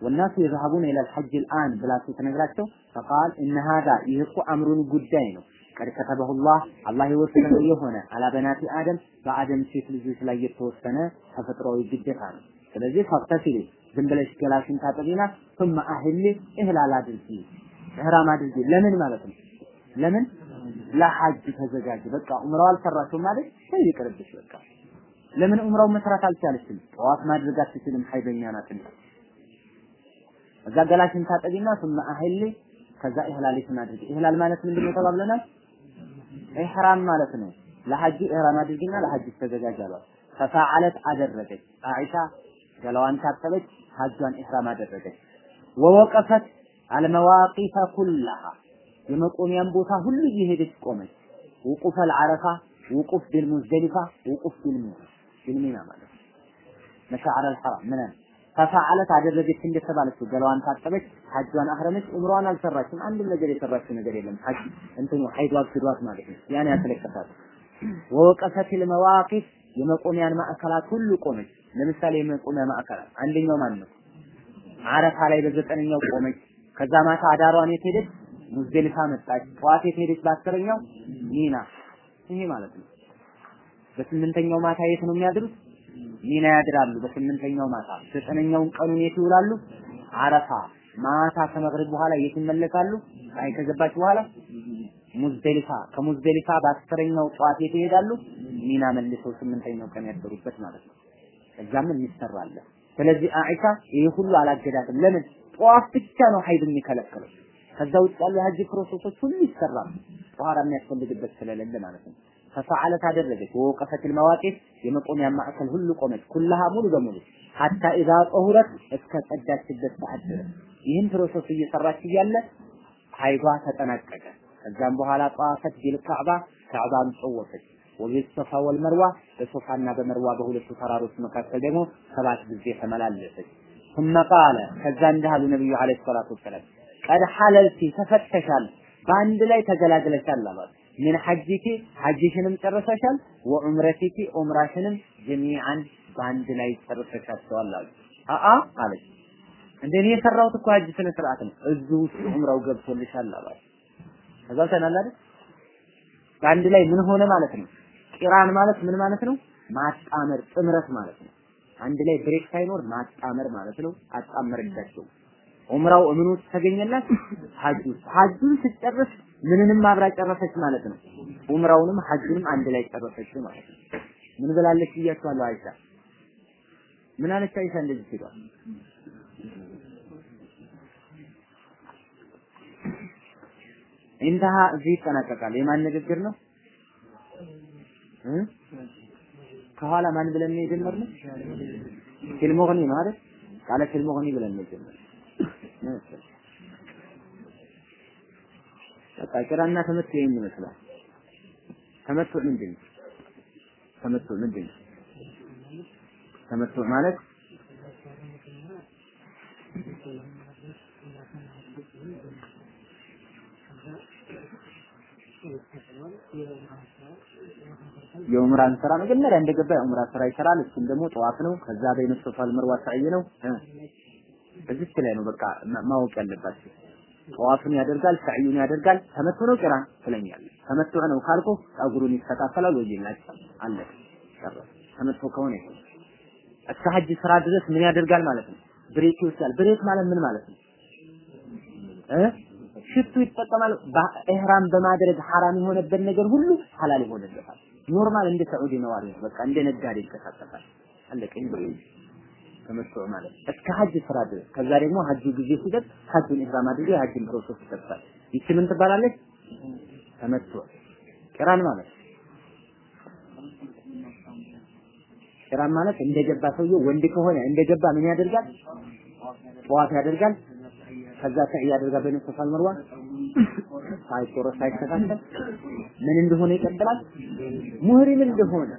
ወናሱ የዛሀቡን ኢለል ሐጅ አልአን ብላችሁ ተነግራቸው ፈቃል እነ ሀዛ ይህ እኮ አምሩን ጉዳይ ነው ቀድ ከተበሁላህ አላህ የወሰነው የሆነ አላ በናቲ አደም በአደም ሴት ልጆች ላይ የተወሰነ ተፈጥሯዊ ግዴታ ነው። ስለዚህ ፈቅተሲሊ ዝም ብለሽ ገላሽን ታጠቢና ثم አህሊ ኢህላል አድርጊ ኢህራም አድርጊ። ለምን ማለት ነው? ለምን ለሐጅ ተዘጋጅ። በቃ ዑምራው አልሰራችሁም ማለት ይቅርብሽ። በቃ ለምን ዑምራው መስራት አልቻለችም? ጠዋት ማድረግ አትችልም፣ ሀይበኛ ናትና እዛ ገላሽን ታጠቢና ثم አህሊ ከዛ ኢህላልሽን አድርጊ። ኢህላል ማለት ምንድነው ተባብለናል? ኢህራም ማለት ነው። ለሐጅ ኢህራም አድርጊና ለሐጅ ተዘጋጅ አሏት። ፈፈዓለት አደረገች። አይሻ ገላዋን ታጠበች፣ ሐጇን ኢህራም አደረገች። ወወቀፈት አልመዋቂፈ ኩላሃ የመቆሚያን ቦታ ሁሉ እየሄደች ቆመች። ውቁፍ አልዓረፋ፣ ውቁፍ ቢልሙዝደሊፋ፣ ውቁፍ ቢልሚና ቢልሚና ማለት ነው። አልሐራም ምናምን ፈፈዓለት አደረገች እንደተባለችው ገላዋን ታጠበች፣ ሐጇን አህረመች፣ ዑምሯን አልሰራችም። አንድም ነገር የሰራችው ነገር የለም። ሐጅ እንትኑ ሐይዷ አግዷት ማለት ነው። ያን ያስለቀሳት ወወቀፈት ለመዋቂፍ የመቆሚያን ማዕከላት ሁሉ ቆመች። ለምሳሌ የመቆሚያ ማዕከላት አንደኛው ማን ነው? አረፋ ላይ በዘጠነኛው ቆመች። ከዛ ማታ አዳሯን የት ሄደች? ሙዝደሊፋ መጣች። ጠዋት የት ሄደች? በአስረኛው ሚና። ይሄ ማለት ነው። በስምንተኛው ማታ የት ነው የሚያድሩት? ሚና ያድራሉ። በስምንተኛው ማታ ዘጠነኛውን ቀኑን የት ይውላሉ? አረፋ። ማታ ከመግሪብ በኋላ የት ይመለሳሉ? ፀሐይ ከገባች በኋላ ሙዝደሊፋ። ከሙዝደሊፋ በአስረኛው ጠዋት የት ይሄዳሉ? ሚና መልሰው ስምንተኛው ቀን ያደሩበት ማለት ነው። እዛም የሚሰራለ። ስለዚህ አኢሻ ይህ ሁሉ አላገዳትም። ለምን? ጠዋፍ ብቻ ነው ሀይድ የሚከለክለው። ከዛ ውጭ ያሉ የሀጅ process ኦች ሁሉ ይሰራሉ። ጠሃራ የሚያስፈልግበት ስለሌለ ማለት ነው። ፈፈዓለት አደረገች ወወቀፈት ልመዋቂፍ የመቆሚያ ማዕከል ሁሉ ቆመች። ኩላሃ ሙሉ በሙሉ ሀታ ኢዛ ጠሁረት እስከ ጸዳችበት ሰዓት ድረስ ይህን ፕሮሰስ እየሰራች እያለ ሀይዷ ተጠናቀቀ። ከዛም በኋላ ጠዋፈት ቢልካዕባ ካዕባን ጠወፈች። ወቤት ሶፋ ወልመርዋ በሶፋና በመርዋ በሁለቱ ተራሮች መካከል ደግሞ ሰባት ጊዜ ተመላለሰች። ثم قال ከዛ እንዲህ አሉ ነብዩ አለይሂ ሰላቱ ወሰላም ቀድ ሐለልቲ ተፈተሻል፣ በአንድ ላይ ተገላግለሻል አሏት። ምን ሐጂኪ ሐጂሽንም ጨርሰሻል፣ ወዑምረቲኪ ዑምራሽንም ጀሚዓን በአንድ ላይ ጨርሰሻቸዋል አሉ። አአ አለች እንደ እኔ የሰራሁት እኮ ሐጅ ስነ ስርዓት ነው፣ እዚሁ ውስጥ ዑምራው ገብቶልሻል አሏት። ከዛ ተናላለ በአንድ ላይ ምን ሆነ ማለት ነው። ቂራን ማለት ምን ማለት ነው? ማጣመር ጥምረት ማለት ነው። አንድ ላይ break ሳይኖር ማጣመር ማለት ነው። አጣመረቻቸው። ዑምራው እምኑ ተገኘላት ሐጁ ሐጁን ስትጨርስ ምንንም አብራ ጨረሰች ማለት ነው። ዑምራውንም ሐጁንም አንድ ላይ ጨረሰች ማለት ነው። ምን ብላለች ብያችኋለሁ። አይሻ ምን አለች? አይሻ እንደዚህ ሲሏል ኢንተሃ እዚህ ይጠናቀቃል። የማን ንግግር ነው? ከኋላ ማን ብለን ነው የጀመርነው? ፊልሙግኒ ማለት ቃለ ፊልሙግኒ ብለን ነው የጀመርነው። በቃ ቂራና ተመቱ ይሄን ይመስላል። ተመቱ ምንድን ነው? ተመቱ ምንድን ነው? ተመቱ ማለት የኡምራን ስራ መጀመሪያ እንደገባ የኡምራ ስራ ይሰራል። እሱም ደግሞ ጠዋፍ ነው። ከዛ بين الصفا والمروة ሰዕይ ነው። እዚች ላይ ነው በቃ ማወቅ ያለባችሁ። ጠዋፍን ያደርጋል፣ ሰዕዩን ያደርጋል። ተመቶ ነው ቂራን ትለኛለህ። ተመቶ ነው ካልኩ ጸጉሩን ይስተካከላል ወይ ይላጫል። አለ ተመቶ ከሆነ ይሆን እስከ ሐጅ ስራ ድረስ ምን ያደርጋል ማለት ነው? break ይወስዳል። break ማለት ምን ማለት ነው? እ ሽቱ ይጠቀማል። ኢህራም በማድረግ ሐራም የሆነበት ነገር ሁሉ ሐላል ይሆንለታል። normal እንደ ሳዑዲ ነዋሪ ነው። በቃ እንደ ነጋዴ ይንቀሳቀሳል። አለቀ። ተመቶ ማለት እስከ ሐጅ ስራ ድረስ። ከዛ ደግሞ ሐጁ ጊዜ ሲደርስ ሐጁን ኢህራም አድርጎ የሐጅን process ይደርሳል። ይቺ ምን ትባላለች? ተመቶ ቂራን ማለት ቂራን ማለት እንደገባ ሰውየው ወንድ ከሆነ እንደገባ ምን ያደርጋል? ጠዋፍ ያደርጋል። ከዛ ሰዕይ ያደርጋል። በነ ሶፋል መርዋ ሳይቆረጥ ሳይስተካከል ምን እንደሆነ ይቀጥላል። ሙህሪም እንደሆነ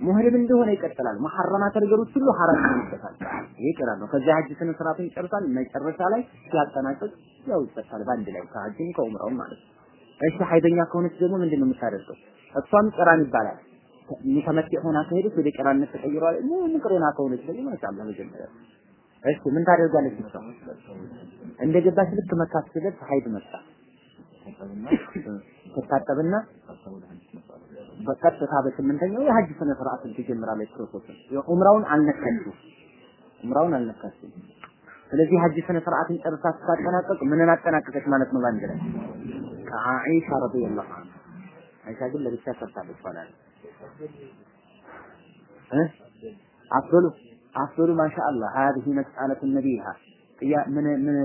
ሙህሪም እንደሆነ ይቀጥላል። መሐረማት ነገሮች ሁሉ ሐራም ይሆንበታል። ይሄ ቂራን ነው። ከዛ ሐጅ ስነ ስርዓቱን ይጨርሳል። መጨረሻ ላይ ሲያጠናቅቅ ያው ይፈታል በአንድ ላይ ከሐጅም ከዑምራውም ማለት ነው። እሺ ሀይደኛ ከሆነች ደግሞ ምንድን ነው የምታደርገው? እሷም ቂራን ይባላል። ሙተመቲዕ ሆና ከሄደች ወደ ቂራንነት ተቀይሯል። ሙቅሪና ከሆነች ደግሞ ማሻአላህ መጀመሪያ እሺ ምን ታደርጋለች እሷ? እንደገባች ልክ መካ ስትደርስ ሀይድ መጣ። ትታጠብና በቀጥታ በስምንተኛው የሀጅ ስነ ስርዓትን ትጀምራለች process ኡን። የዑምራውን አልነካችሁ፣ ዑምራውን አልነካችሁ። ስለዚህ ሀጅ ስነ ስርዓትን ጨርሳ ስታጠናቀቅ ምንን አጠናቀቀች ማለት ነው? በአንድ ላይ ከአኢሻ ረዲየላሁ ዐንሃ። አይሻ ግን ለብቻ ሰርታለች ማለት እ አፍዶሉ አፍዶሉ ማሻአላህ ሀዚህ መስአለቱ ነቢይሃ ጥያ ምን ምን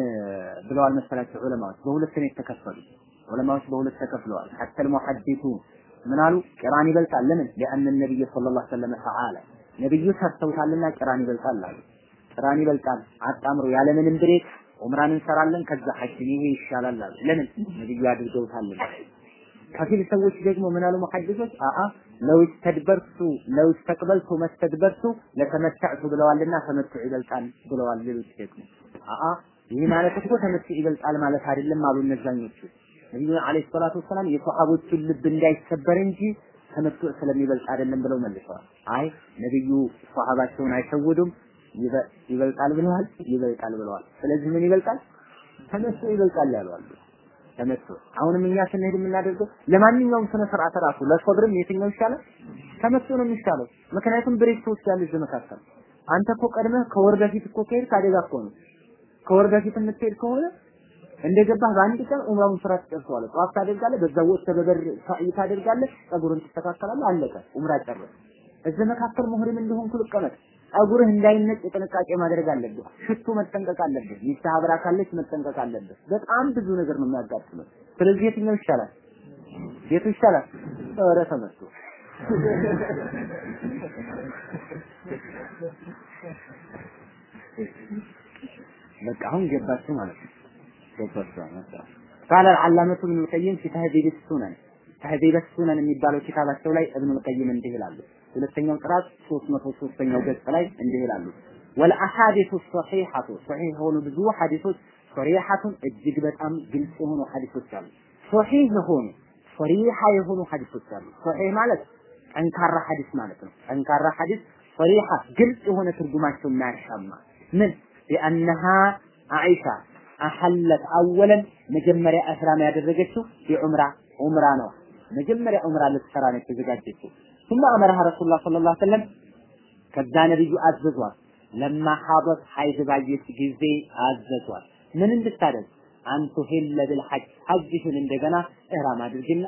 ብለዋል መሰላቸው ዑለማዎች በሁለት ነው የተከፈሉ ዑለማዎች በሁለት ተከፍለዋል። ሐተል ሙሐዲሱን ምን አሉ? ቂራን ይበልጣል። ለምን? ለአን ነብይ ሰለላሁ ዐለይሂ ወሰለም ፈዓለ ነብዩ ሰርተውታልና ቂራን ይበልጣል አሉ። ቂራን ይበልጣል አጣምሮ ያለምንም ብሬክ ዑምራን እንሰራለን፣ ከዛ ሐጅን ይሄ ይሻላል አሉ። ለምን? ነብዩ አድርገውታልና። ከፊል ሰዎች ደግሞ ምን አሉ መሐዲሶች አአ ለው ተድበርቱ ለው ተቅበልቱ መስተድበርቱ ለተመታዕቱ ብለዋልና ተመትዑ ይበልጣል ብለዋል። ሌሎች ደግሞ አአ ይህ ማለት እኮ ተመትዑ ይበልጣል ማለት አይደለም አሉ እነዛኞቹ ነብዩ አለይሂ ሰላቱ ወሰላም የሰሃቦቹን ልብ እንዳይሰበር እንጂ ተመቱ ስለሚበልጥ አይደለም ብለው መልሰዋል አይ ነብዩ ሰሃባቸውን አይሸውዱም ይበልጣል ብለዋል ይበልጣል ብለዋል ስለዚህ ምን ይበልጣል ተመቱ ይበልጣል አሉ ተመቶ አሁንም እኛ ስንሄድ የምናደርገው ለማንኛውም ስነ ስርዓት ራሱ ለሶብርም የትኛው ይሻላል? ተመቶ ነው የሚሻለው። ምክንያቱም break ትወስዳለህ መካከል። አንተ እኮ ቀድመህ ከወር በፊት እኮ ከሄድክ አደጋ እኮ ነው። ከወር በፊት የምትሄድ ከሆነ እንደገባህ በአንድ ቀን ኡምራውን ስራ ትጨርሰዋለህ። ጠዋፍ ታደርጋለህ፣ በዛ ወጥተህ በበር ሰዕይ ታደርጋለህ፣ ጸጉርን ትስተካከላለህ፣ አለቀ። ኡምራ ጨረስ። እዚህ መካከል ሙህሪም እንደሆንኩ ልቀመጥ። ጸጉርህ እንዳይነጭ ጥንቃቄ ማድረግ አለብህ። ሽቱ መጠንቀቅ አለብህ። ሚስትህ አብራ ካለች መጠንቀቅ አለብህ። በጣም ብዙ ነገር ነው የሚያጋጥመው። ስለዚህ የትኛው ይሻላል? የቱ ይሻላል? ኧረ ተመቶ በቃ አሁን ገባችሁ ማለት ነው። قال العلامة ابن القيم في تهذيب السنن تهذيب السنن የሚባለው ኪታባቸው ላይ እብኑ القيم እንዲህ ይላሉ። ሁለተኛው ጥራት 303ኛው ገጽ ላይ እንዲህ ይላሉ። ወልአሐዲሱ ሰሒሐቱ ሰሒህ የሆኑ ብዙ ሐዲሶች ሰሪሐቱን እጅግ በጣም ግልጽ የሆኑ ሐዲሶች አሉ። ሰሒህ የሆኑ ሰሪሐ የሆኑ ሐዲሶች አሉ። ሰሒህ ማለት ጠንካራ ሐዲስ ማለት ነው። ጠንካራ ሐዲስ ሰሪሐ ግልጽ የሆነ ትርጉማቸው የማያሻማ ምን ቢአነሃ አይሻ አሐለት አወለን መጀመሪያ እህራም ያደረገችው የዑምራ ዑምራ ነው። መጀመሪያ ዑምራ ልትሰራ ነው የተዘጋጀችው። ثم أمرها رسول الله صلى الله عليه وسلم ከዛ ነብዩ አዘዟት። ለማ ሐበት ሐይድ ባየች ጊዜ አዘዟት። ምን እንድታደርግ አንቱ ሂለ ቢልሐጅ ሐጅሽን እንደገና እህራም አድርግና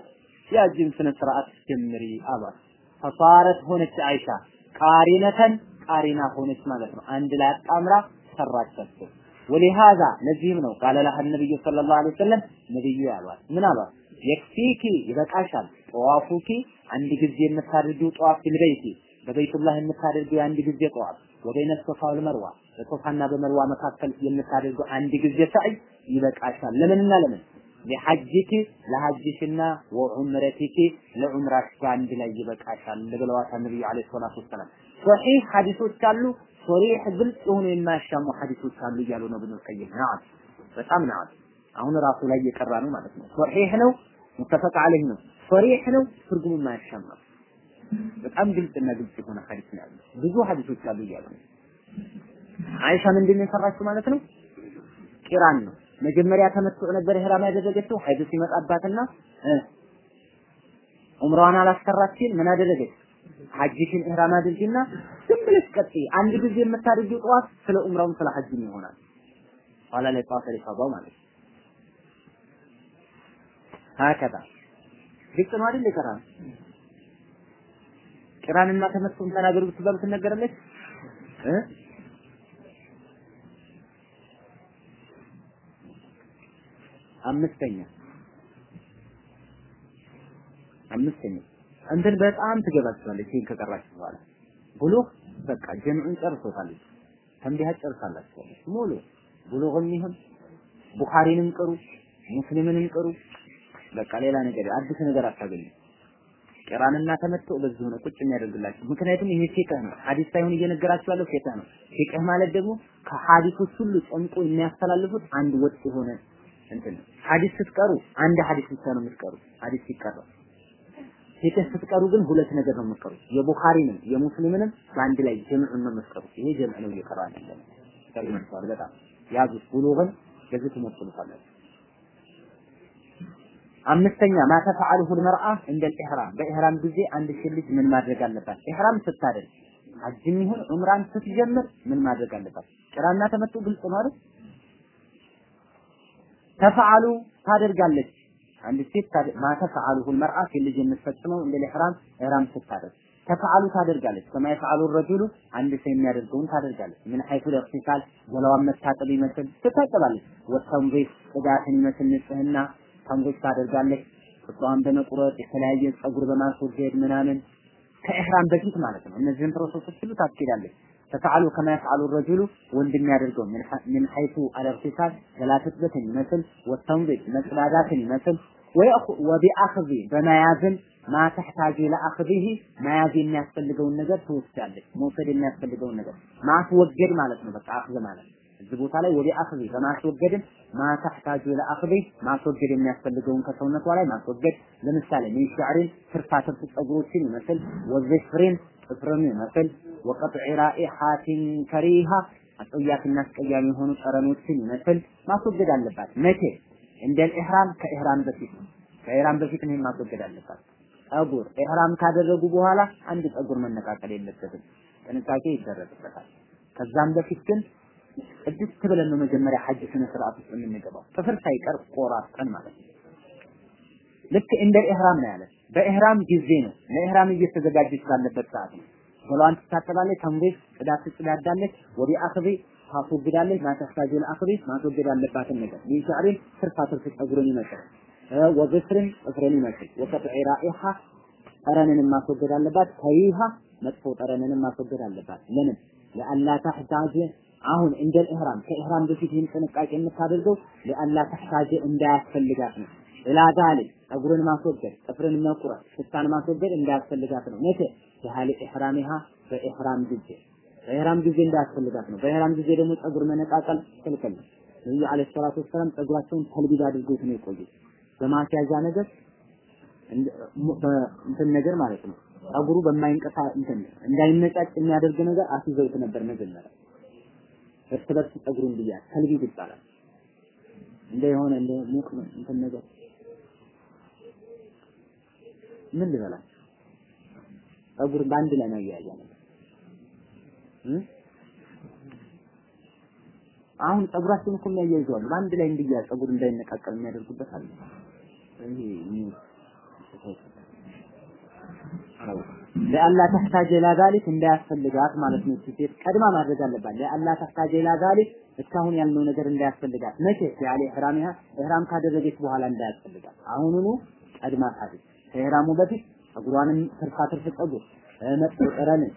የሐጅን ስነ ስርዓት ጀምሪ አሏት። ፈሳረት ሆነች አይሻ ቃሪነተን ቃሪና ሆነች ማለት ነው። አንድ ላይ አጣምራ ሰራቻቸው። ወሊሃዛ ለዚህም ነው ቃለ ለሃ ነብዩ ሰለላሁ ዐለይሂ ወሰለም ነብዩ ያሏት ምን አሏት? የክፊኪ ይበቃሻል፣ ጠዋፉኪ አንድ ጊዜ የምታደርጊው ጠዋፍ ቢልበይቲ በበይቱላህ የምታደርጊው የአንድ ጊዜ ጠዋፍ ወበይነ ሶፋ ወልመርዋ በሶፋና በመርዋ መካከል የምታደርገው አንድ ጊዜ ሰዕይ ይበቃሻል። ለምንና ለምን ለሐጅኪ ለሐጅሽና ወዑምረቲኪ ለዑምራሽ በአንድ ላይ ይበቃሻል ብለዋታል ነብዩ አለይሂ ሰላቱ ወሰላም። ሶሒህ ሐዲሶች አሉ፣ ሶሪህ ግልጽ የሆኑ የማያሻሙ ሐዲሶች አሉ እያሉ ነው ብኑ ቀይም ነዓም፣ በጣም ነዓም። አሁን ራሱ ላይ እየቀራ ነው ማለት ነው። ሶሒህ ነው፣ ሙተፈቅ ዐለይህ ነው፣ ሶሪህ ነው፣ ትርጉሙ የማያሻማ በጣም ግልጽና ግልጽ የሆነ ሐዲስ ነው ያለው። ብዙ ሐዲሶች አሉ እያሉ ነው። አይሻ ምንድን ነው የሰራችው ማለት ነው? ቂራን ነው። መጀመሪያ ተመትዑ ነበር ኢህራም ያደረገችው ሐይድ ሲመጣባትና ዑምራዋን አላሰራችም። ምን አደረገች? ሐጅሽን ኢህራም አድርጊና ዝም ብለሽ ቀጥይ። አንድ ጊዜ የምታደርጊው ጠዋት ስለ ዑምራውም ስለ ሐጅም ይሆናል። ኋላ ላይ ጠዋት ሊፈባው ማለት ነው። ሀከዛ ግልጽ ነው አይደል? ይቀራ ቂራንና ተመቱን ተናገሩ ብትባሉ ትነገራለች እ አምስተኛ አምስተኛ እንትን በጣም ትገባችኋለች። ይሄን ከቀራችሁ በኋላ ብሉህ በቃ ጀምዑን ጨርሶታለች። ተንቢህ ጨርሳላችሁ ሙሉ ብሉግም ይሁን ቡኻሪንም ቅሩ ሙስሊምንም ቅሩ። በቃ ሌላ ነገር አዲስ ነገር አታገኙ። ቂራንና ተመቶ በዚህ ነው ቁጭ የሚያደርግላችሁ። ምክንያቱም ይሄ ፊቅህ ነው፣ ሐዲስ ሳይሆን እየነገራችሁ ያለው ፊቅህ ነው። ፊቅህ ማለት ደግሞ ከሐዲሶች ሁሉ ጨምቆ የሚያስተላልፉት አንድ ወጥ የሆነ እንትን ነው። ሐዲስ ስትቀሩ አንድ ሐዲስ ብቻ ነው የምትቀሩ። ሐዲስ ሲቀራ ፊቅህ ስትቀሩ ግን ሁለት ነገር ነው የምትቀሩ። የቡኻሪንም የሙስሊምንም በአንድ ላይ ጀምዕ ነው የምትቀሩ። ይሄ ጀምዕ ነው እየቀራን ያለ ተርመንቷል። በጣም ያዙት። ብሉግን በዚህ ትሞክሩታላችሁ። አምስተኛ ማ ተፈዓልሁ ልመርአ እንደ ኢህራም በኢህራም ጊዜ አንድ ሴት ልጅ ምን ማድረግ አለባት? ኢህራም ስታደርግ ሐጅም ይሁን ዑምራን ስትጀምር ምን ማድረግ አለባት? ቂራና ተመቱ ግልጽ ነው አይደል? ተፈዓሉ ታደርጋለች። አንድ ሴት ማ ተፈዓልሁ ልመርአ ሴት ልጅ የምትፈጽመው እንደ ኢህራም ኢህራም ስታደርግ ተፈዓሉ ታደርጋለች። ከማ የፈዓሉ ረጁሉ አንድ ሰው የሚያደርገውን ታደርጋለች። ምን ሐይቱ ለኢኽቲሳል ገላዋን መታጠብ ይመስል ትታጠባለች። ወተንዚፍ ጽዳትን ይመስል ንጽህና ተንጎች ታደርጋለች። ቁጣዋን በመቁረጥ የተለያየ ጸጉር በማስወገድ ምናምን ከኢህራም በፊት ማለት ነው። እነዚህን process ኦች ሁሉ ታስኬዳለች። تفعل كما يفعل الرجل ወንድ من حيث الاغتسال ገላትበትን ይመስል والتنظيف መጽዳዳትን ይመስል وبأخذ በመያዝን ما تحتاج لأخذه መያዝ የሚያስፈልገውን ነገር ትወስዳለች። መውሰድ የሚያስፈልገውን ነገር ማስወገድ ማለት ነው። በቃ أخذ ማለት እዚህ ቦታ ላይ ወዲ አኽዚ በማስወገድም ما تحتاج لأخذه ማስወገድ የሚያስፈልገውን ከሰውነቷ ላይ ማስወገድ ለምሳሌ ሚን ሸዕሪን ትርፋ ትርፍ ጸጉሮችን ይመስል ወዘፍሪን ጥፍርን ይመስል ወቀጥዒ ራኢሓቲን ከሪሃ አጸያፍና አስቀያሚ የሆኑ ጠረኖችን ይመስል ማስወገድ አለባት። መቼ እንደ ኢህራም ከኢህራም በፊት ነው። ከኢህራም በፊት ነው ማስወገድ አለባት። ጸጉር ኢህራም ካደረጉ በኋላ አንድ ጸጉር መነቃቀል የለበትም። ጥንቃቄ ይደረግበታል። ከዛም በፊት ግን ቅድስት ብለን ነው መጀመሪያ ሐጅ ስነ ስርዓት ውስጥ የምንገባው። ጥፍር ሳይቀር ቆራርጠን ማለት ነው። ልክ እንደ ኢህራም ነው ያለ። በኢህራም ጊዜ ነው ለኢህራም እየተዘጋጀች ባለበት ሰዓት ነው። ገላዋን ትታጠባለች፣ تنظيف ጽዳት ትጽዳዳለች፣ ወዲ አክቢ ታስወግዳለች፣ ما تحتاج لأخذه ማስወገድ ያለባትን ነገር من شعر ትርፋ ትርፍ ጸጉርን ይመስል ወግስርን ጥፍርን ይመስል وقطع رائحة ጠረንንም ማስወገድ አለባት። كريهة መጥፎ ጠረንንም ማስወገድ አለባት። ለምን لئلا تحتاج አሁን እንደ ኢህራም ከኢህራም በፊት ይህን ጥንቃቄ የምታደርገው ለአላ ተሕታጅ እንዳያስፈልጋት ነው። ኢላ ዛሊክ ጸጉርን ማስወገድ፣ ጥፍርን መቁረጥ፣ ሽታን ማስወገድ እንዳያስፈልጋት ነው። መቼ የሃሊ ኢህራሚሃ በኢህራም ጊዜ በኢህራም ጊዜ እንዳያስፈልጋት ነው። በኢህራም ጊዜ ደግሞ ጸጉር መነቃቀል ክልክል ነው። ነብዩ አለይሂ ሰላቱ ወሰላም ጸጉራቸውን ተልቢድ አድርገውት ነው የቆዩት በማስያዣ ነገር እንትን ነገር ማለት ነው። ጸጉሩ በማይንቀሳ እንትን እንዳይነጫጭ የሚያደርግ ነገር አስይዘውት ነበር መጀመሪያ እርስ በርስ ጸጉሩ እንዲያዝ ተልቢድ ይባላል። እንደ የሆነ እንደ ሙቅ እንትን ነገር ምን ልበላችሁ ጸጉር በአንድ ላይ ማያያዝ ነው። አሁን ጸጉራቸውን እኮ የሚያያይዘዋል በአንድ ላይ እንዲያዝ ጸጉር እንዳይነቃቀል የሚያደርጉበት አለ። ይሄ ለአላ ተህታጀ ኢላ ዛሊክ እንዳያስፈልጋት ማለት ነው። ሴት ቀድማ ማድረግ አለባት። ለአላ ተህታጀ ኢላ ዛሊክ እስካሁን ያልነው ነገር እንዳያስፈልጋት መቼ ያለ ኢህራሚያ ኢህራም ካደረገች በኋላ እንዳያስፈልጋት አሁኑኑ ቀድማ ታድርግ። ከኢህራሙ በፊት ጸጉሯንም ትርፋ ትርፍ ጸጉር መጥፎ ጠረንን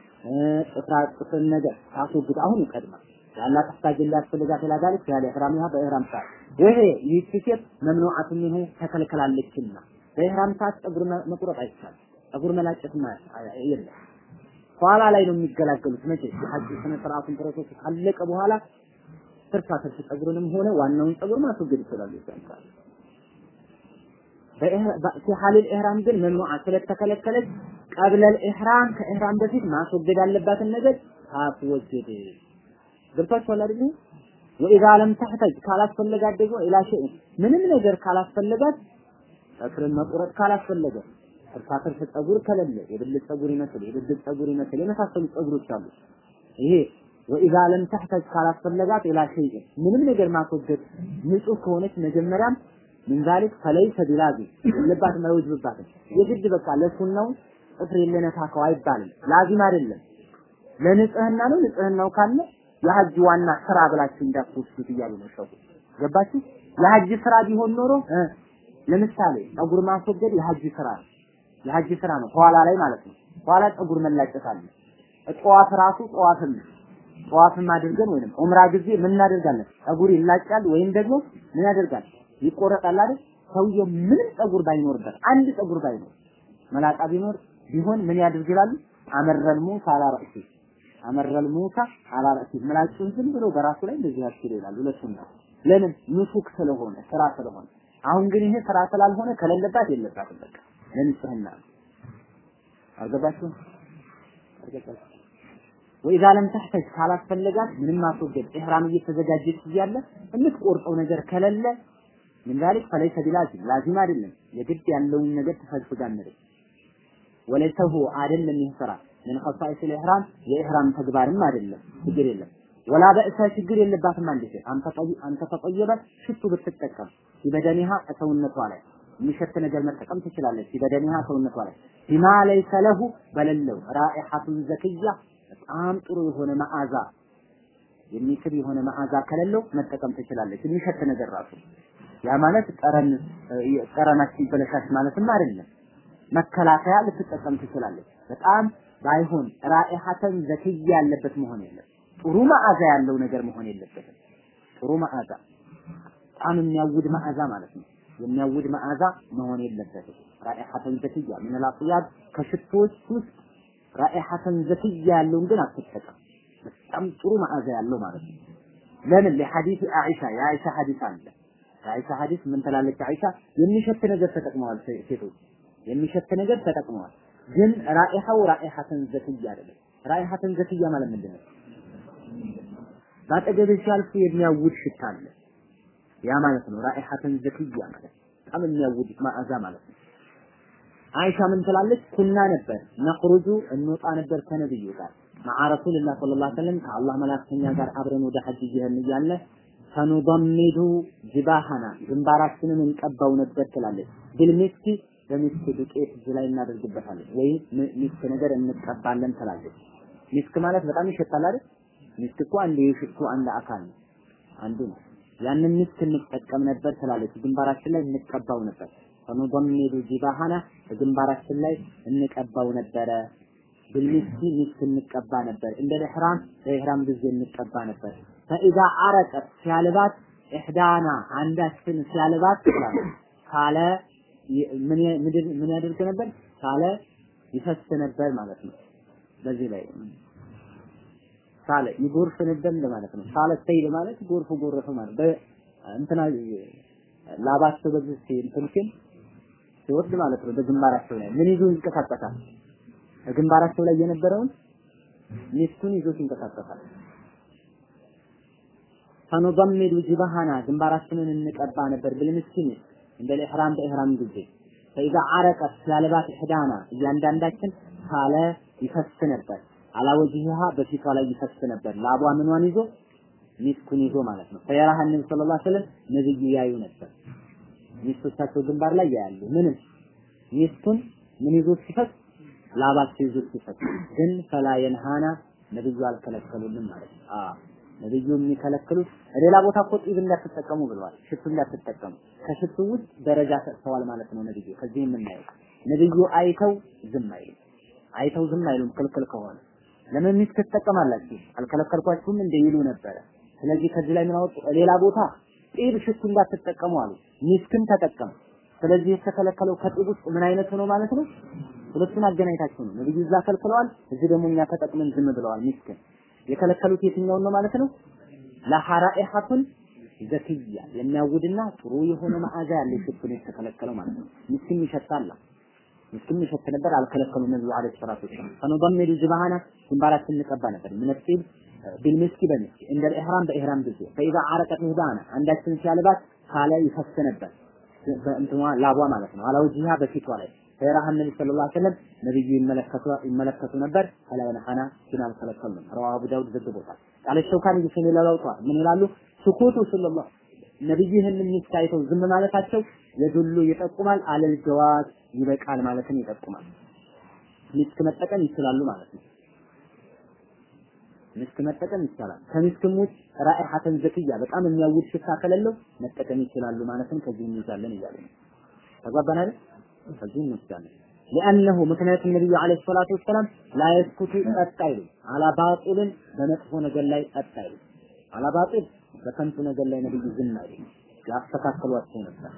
ጥፍራ ጥፍር ነገር ታስወግድ አሁን ቀድማ ያላ ተህታጀ እንዳያስፈልጋት ኢላ ዛሊክ ያለ ኢህራሚያ በኢህራም ሰዓት ይሄ ይህች ሴት መምኑዓት ሚንሁ ተከልክላለችና በኢህራም ሰዓት ጸጉር መቁረጥ አይቻልም። ጸጉር መላጨት የለም። ኋላ ላይ ነው የሚገላገሉት። መቼ የሐጅ ስነ ስርዓቱን process ካለቀ በኋላ ትርፋ ትርፍ ጸጉርንም ሆነ ዋናውን ጸጉር ማስወገድ ይችላሉ። ይሰንታል في حال الإحرام ግን መምኑዓ ስለተከለከለች ቀብለ الإحرام ከኢህራም በፊት ማስወገድ ያለባትን ነገር ታስወግድ። ገብቷችኋል አይደል? ወኢዛ ለም ተሕተጅ ካላስፈለጋት ደግሞ ኢላ ሸይእ ምንም ነገር ካላስፈለጋት ጥፍርን መቁረጥ ካላስፈለገ ትርፋ ትርፍ ጸጉር ከሌለ የብልት ጸጉር ይመስል የብልት ጸጉር ይመስል የመሳሰሉ ጸጉሮች አሉ። ይሄ ወኢዛ ለም ተሕተጅ ካላስፈለጋት ኢላ ሸይእ ምንም ነገር ማስወገድ ንጹህ ከሆነች መጀመሪያም ምን ዛሊክ ፈለይሰ ቢላዚ የለባትም አይወጅብባትም። የግድ በቃ ለሱናው ጥፍር የለነካከው አይባልም። ላዚም አይደለም። ለንጽህና ነው። ንጽህናው ካለ የሐጅ ዋና ስራ ብላችሁ እንዳትወስዱት እያሉ ነው ሸኹ። ገባችሁ? የሐጅ ስራ ቢሆን ኖሮ ለምሳሌ ጸጉር ማስወገድ የሐጅ ስራ ነው። የሐጅ ስራ ነው። ኋላ ላይ ማለት ነው። ኋላ ጸጉር መላጨት አለ። ጠዋፍ ራሱ ጠዋፍም ጠዋፍም አድርገን ወይንም ዑምራ ጊዜ ምን እናደርጋለን? ጸጉር ይላጫል ወይም ደግሞ ምን ያደርጋል? ይቆረጣል አይደል? ሰውየው ምንም ጸጉር ባይኖርበት አንድ ጸጉር ባይኖር መላጣ ቢኖር ቢሆን ምን ያድርግ ይላሉ? አመረል ሙሳ አላ ረእሲ አመረል ሙሳ አላ ረእሲ ምላጩን ዝም ብሎ በራሱ ላይ እንደዚህ ያስችል ይላሉ። ሁለቱም ነው። ለምን ኑሱክ ስለሆነ ስራ ስለሆነ። አሁን ግን ይሄ ስራ ስላልሆነ ከሌለባት የለባትም በቃ ለንጽህና አልገባችሁም? አልገባችሁም? ወኢዛ ለም ተሕተጅ ካላስፈለጋት ምንም ማስወገድ ኢህራም እየተዘጋጀች እያለ የምትቆርጠው ነገር ከሌለ ምን ዛሊክ? ፈለይሰ ቢላዚም። ላዚም አይደለም። የግድ ያለውን ነገር እንድር ወለይሰ ሁ አይደለም ይህ ስራ። ምን ኸሳኢስ ኢህራም የኢህራም ተግባርም አይደለም። ችግር የለም። ወላ በእሰ ችግር የለባትም አንድ ሴት። አንተ ተጠየበ ሽቱ ብትጠቀም። ሲበደኒሃ ሰውነቷ ላይ የሚሸት ነገር መጠቀም ትችላለች። ሲበደኒሃ ሰውነቷ ላይ ቢማ ለይሰ ለሁ በሌለው ራኢሐቱን ዘክያ በጣም ጥሩ የሆነ መዓዛ የሚስብ የሆነ መዓዛ ከሌለው መጠቀም ትችላለች። የሚሸት ነገር ራሱ ያ ማለት ጠረን ጠረናችን ይበለሻሽ ማለትም አይደለም። መከላከያ ልትጠቀም ትችላለች። በጣም ባይሆን ራኢሐተን ዘክያ ያለበት መሆን የለም። ጥሩ መዓዛ ያለው ነገር መሆን የለበትም። ጥሩ መዓዛ በጣም የሚያውድ መዓዛ ማለት ነው። የሚያውድ መዓዛ መሆን የለበትም። ራኢሐተን ዘክያ ምን አጥያብ ከሽቶች ውስጥ ራኢሐተን ዘክያ ያለውን ግን አትጠቀም። በጣም ጥሩ መዓዛ ያለው ማለት ነው። ለምን ለሐዲስ አኢሻ የአኢሻ ሐዲስ አለ። የአኢሻ ሐዲስ ምን ትላለች አኢሻ? የሚሸት ነገር ተጠቅመዋል ሴቶች የሚሸት ነገር ተጠቅመዋል። ግን ራኢሐው ራኢሐተን ዘክያ አይደለም። ራኢሐተን ዘክያ ማለት ምንድን ነው? በአጠገብህ ሲያልፍ የሚያውድ ሽታ አለ። ያ ማለት ነው ራኢሐተን ዘክያ ማለት በጣም የሚያውድ መዓዛ ማለት ነው። አይሻ ምን ትላለች? ኩና ነበር ነኽሩጁ እንወጣ ነበር ከነብዩ ጋር مع رسول الله صلى الله عليه وسلم ከአላህ መላእክተኛ ጋር አብረን ወደ ሐጅ እየሄድን እያለ فنضمد جباهنا ግንባራችንን እንቀባው ነበር ትላለች። بالمسك በሚስክ ዱቄት እዚህ ላይ እናደርግበታለን ወይም ሚስክ ነገር እንቀባለን ትላለች። ሚስክ ማለት በጣም ይሸታል አይደል? ሚስክ እኮ አንድ የሽቱ አንድ አካል ነው፣ አንዱ ነው። ያንን ሚስክ እንጠቀም ነበር ትላለች። ግንባራችን ላይ እንቀባው ነበር። فنضمد جباهنا በግንባራችን ላይ እንቀባው ነበረ። ብልሚስኪ ሚስክ እንቀባ ነበር። እንደ ኢህራም በኢህራም ጊዜ እንቀባ ነበር። ፈኢዛ አረቀት ሲያልባት ኢህዳና አንዳችን ሲያልባት ትላለች ካለ ምን ያደርግ ነበር? ካለ ይፈስ ነበር ማለት ነው። በዚህ ላይ ሳለ ይጎርፍ ነበር እንደማለት ነው። ሳለ ሰይል ማለት ጎርፍ ጎረፈ ማለት በእንትና ላባቸው በዚህ እንትን ሲል ሲወርድ ማለት ነው። በግንባራቸው ላይ ምን ይዞ ይንቀሳቀሳል? በግንባራቸው ላይ የነበረውን ሚስቱን ይዞ ይንቀሳቀሳል። ፈኑደሚዱ ጅባሃና ግንባራችንን እንቀባ ነበር ብልምስኪን እንደ ኢህራም በኢህራም ጊዜ ፈኢዛ አረቀት ሲያልባት ኢህዳና እያንዳንዳችን ካለ ይፈስ ነበር። አላወጅሃ በፊቷ ላይ ይፈስ ነበር። ላቧ ምኗን ይዞ? ሚስኩን ይዞ ማለት ነው። ፈየራህ ነቢ ሰለላሁ ዐለይሂ ወሰለም ነብዩ ያዩ ነበር። ሚስቶቻቸው ግንባር ላይ ያያሉ። ምንም ሚስቱን ምን ይዞ ሲፈስ? ላባቸው ይዞ ሲፈስ። ግን ፈላ የንሃና ነብዩ አልከለከሉንም ማለት ነው ነብዩ የሚከለክሉት ሌላ ቦታ እኮ ጢብ እንዳትጠቀሙ ብለዋል። ሽቱ እንዳትጠቀሙ ከሽቱ ውስጥ ደረጃ ሰጥተዋል ማለት ነው ነብዩ። ከዚህ የምናየው ነብዩ አይተው ዝም አይሉም። አይተው ዝም አይሉም ክልክል ከሆነ ለምን ሚስት ትጠቀማላችሁ አልከለከልኳችሁም እንደ ይሉ ነበረ። ስለዚህ ከዚህ ላይ ምን አወጡ? ሌላ ቦታ ጢብ ሽቱ እንዳትጠቀሙ አሉ። ሚስክን ተጠቀሙ። ስለዚህ የተከለከለው ከጢብ ውስጥ ምን አይነት ነው ማለት ነው? ሁለቱን አገናኝታችሁ ነው። ነብዩ እዛ ከልክለዋል፣ እዚህ ደግሞ እኛ ተጠቅመን ዝም ብለዋል ሚስክን የከለከሉት የትኛውን ነው ማለት ነው? ለሐራኢሐቱን ዘክያ የሚያውድና ጥሩ የሆነ መዓዛ ያለው ሽቱን የተከለከለው ማለት ነው። ምስኪን ይሸታል። ምስኪን ይሸት ነበር አልከለከሉም ነብዩ አለይሂ ሰላቱ ወሰላም። ፈኑደሚዱ ጅባሃና ግንባራችን እንቀባ ነበር ምን ጢብ ቢልሚስኪ በሚስኪ እንደ ኢህራም በኢህራም ጊዜ ፈኢዛ አረቀት ህዳና አንዳችን ሲያልባት ካለ ይፈስ ነበር በእንትኗ ላቧ ማለት ነው። አላውጂሃ በፊቷ ላይ ፈየራህ ነቢ ሰለላሁ ዐለይሂ ወሰለም ነብዩ ይመለከቱ ይመለከቱ ነበር ፈላ ነሐና ግን አልከለከሉም። ረዋሁ አቡ ዳውድ ዘግቦታል። ቃለ ሸውካኒ ቢስሚ ለላውጧል ምን ይላሉ? ስኩቱ ሰለላሁ ነብዩ ይህንን ሚስት ዝም ማለታቸው የዱሉ ይጠቁማል፣ አለል ጀዋዝ ይበቃል ማለትን ይጠቁማል። ሚስክ መጠቀም ይችላሉ ማለት ነው። ሚስክ መጠቀም ይቻላል። ከሚስክም ውጭ ራኢሐተን ዘክያ በጣም የሚያውድ ሽታ ከሌለው መጠቀም ይችላሉ ማለትን ከዚህ እንይዛለን እያለ ነው። አይደል? ከዚህ እንወስዳለን። ሊአነሁ ምክንያቱም ነብዩ ዓለይሂ ሰላቱ ወሰላም ላየስኩቱ ጸጥ አይሉ አላባጢልን በመጥፎ ነገር ላይ ጸጥ አይሉ አላባጢል በከንቱ ነገር ላይ ነብዩ ዝም አይሉ ያስተካከሏቸው ነበር።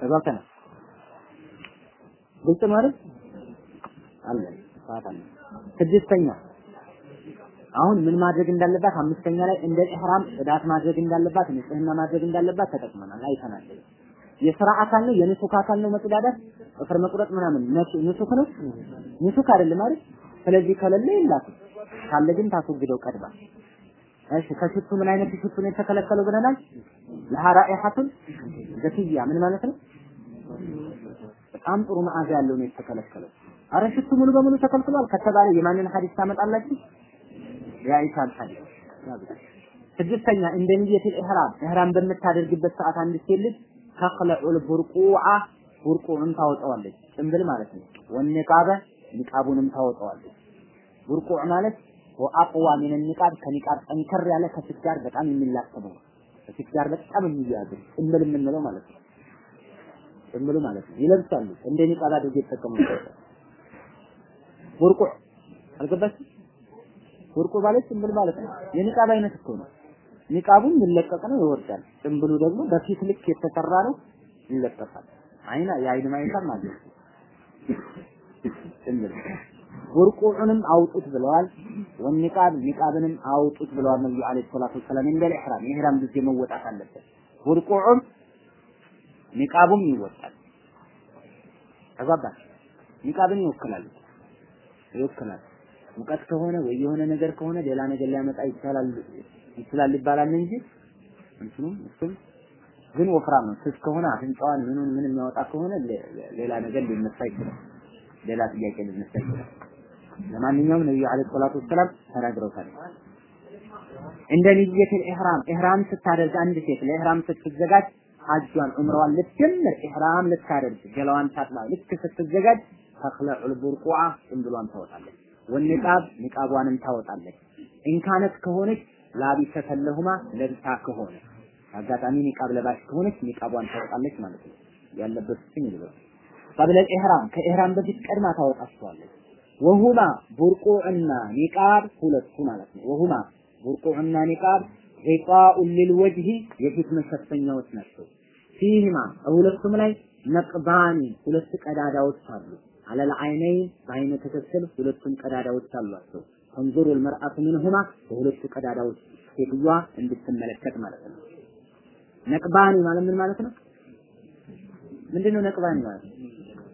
ተባከና ግልጽ ማለት አለ። ሰዓት ስድስተኛ አሁን ምን ማድረግ እንዳለባት አምስተኛ ላይ እንደ ኢህራም ጽዳት ማድረግ እንዳለባት ንጽህና ማድረግ እንዳለባት ተጠቅመናል አይተናል። የስራ አካል ነው የንሱክ አካል ነው መጽዳዳት ጥፍር መቁረጥ ምናምን። ንሱክ ነው? ንሱክ አይደለም አይደል? ስለዚህ ከሌለ የላትም። ካለ ግን ታስወግደው ቀድባ እሺ ከሽቱ ምን አይነት ሽቱ ነው የተከለከለው ብለናል ለሐራኢሐቱን ዘክያ ምን ማለት ነው? በጣም ጥሩ መዓዛ ያለው ነው የተከለከለው። አረ ሽቱ ሙሉ በሙሉ ተከልክሏል ከተባለ የማንን ሐዲስ ታመጣላችሁ? የአይሻን ሐዲስ። ስድስተኛ እንደ ንየቱል ኢህራም። ኢህራም በምታደርግበት ሰዓት አንድ ሴት ልጅ ተኽለዑል ቡርቁዓ ቡርቁዕን ታወጣዋለች ጭንብል ማለት ነው። ወኒቃበ ኒቃቡንም ታወጣዋለች። ቡርቁዕ ማለት ወአቅዋ ሚን ኒቃብ ከኒቃብ ጠንከር ያለ ከፊት ጋር በጣም የሚላተመው ነው። ከፊት ጋር በጣም የሚያያዝ የምንለው ማለት ነው። ጭንብሉ ማለት ነው። ይለብሳሉ እንደ ኒቃብ አድርገው ይጠቀሙበታል። ቡርቁዕ አልገባችም? ቡርቁዕ ማለት ጭንብል ማለት ነው። የኒቃብ አይነት እኮ ነው። ኒቃቡን ይለቀቅ ነው ይወርዳል። ጭንብሉ ደግሞ በፊት ልክ የተሰራ ነው ይለቀቃል። አይና የአይን ማየታም አለ ጭንብል ቡርቁዕንም አውጡት ብለዋል። ወኒቃብ ኒቃብንም አውጡት ብለዋል ነብዩ አለይሂ ሰላቱ ወሰላም። እንደ ኢህራም የኢህራም ጊዜ መወጣት አለበት። ቡርቁዑም ኒቃቡም ይወጣል። ተግባባን? ኒቃብን ይወክላል ይወክላል። ሙቀት ከሆነ ወይ የሆነ ነገር ከሆነ ሌላ ነገር ሊያመጣ ይቻላል ይችላል ይባላል እንጂ እንትኑ እሱም ግን ወፍራም ነው። ስስ ከሆነ አፍንጫዋን ምኑን ምን የሚያወጣ ከሆነ ሌላ ነገር ሊነሳ ይችላል። ሌላ ጥያቄ ሊነሳ ይችላል። ለማንኛውም ነብዩ አለይሂ ሰላቱ ወሰላም ተናግረውታል። እንደ ንየቱል ኢህራም ኢህራም ስታደርግ አንድ ሴት ለኢህራም ስትዘጋጅ ሐጇን ዑምራዋን ልትጀምር ኢህራም ልታደርግ ገላዋን ታጥባ ልክ ስትዘጋጅ ተኽለዑል ቡርቁዓ ጭንብሏን ታወጣለች። ወኒቃብ ኒቃቧንም ታወጣለች። ኢንካነት ከሆነች ላቢሰተን ለሁማ ለብሳ ከሆነ አጋጣሚ ኒቃብ ለባሽ ከሆነች ኒቃቧን ታወጣለች ማለት ነው። ያለበትችን ይልበስ ቀብለ ኢህራም ከኢህራም በፊት ቀድማ ታወጣቸዋለች። ወሁማ ቡርቁዕና ኒቃብ ሁለቱ ማለት ነው። ወሁማ ቡርቁዕና ኒቃብ ዒጣኡን ሊልወጅሂ የፊት መሸፈኛዎች ናቸው። ፊህማ ሁለቱም ላይ ነቅባኒ ሁለት ቀዳዳዎች አሉ። አለል አይነይን በአይነ ትክክል ሁለቱም ቀዳዳዎች አሏቸው። ተንዙሩ ልመርአቱ ምንሁማ በሁለቱ ቀዳዳዎች ሴትዮዋ እንድትመለከት ማለት ነው። ነቅባኒ ማለት ምን ማለት ነው? ምንድነው ነቅባኒ ማለት?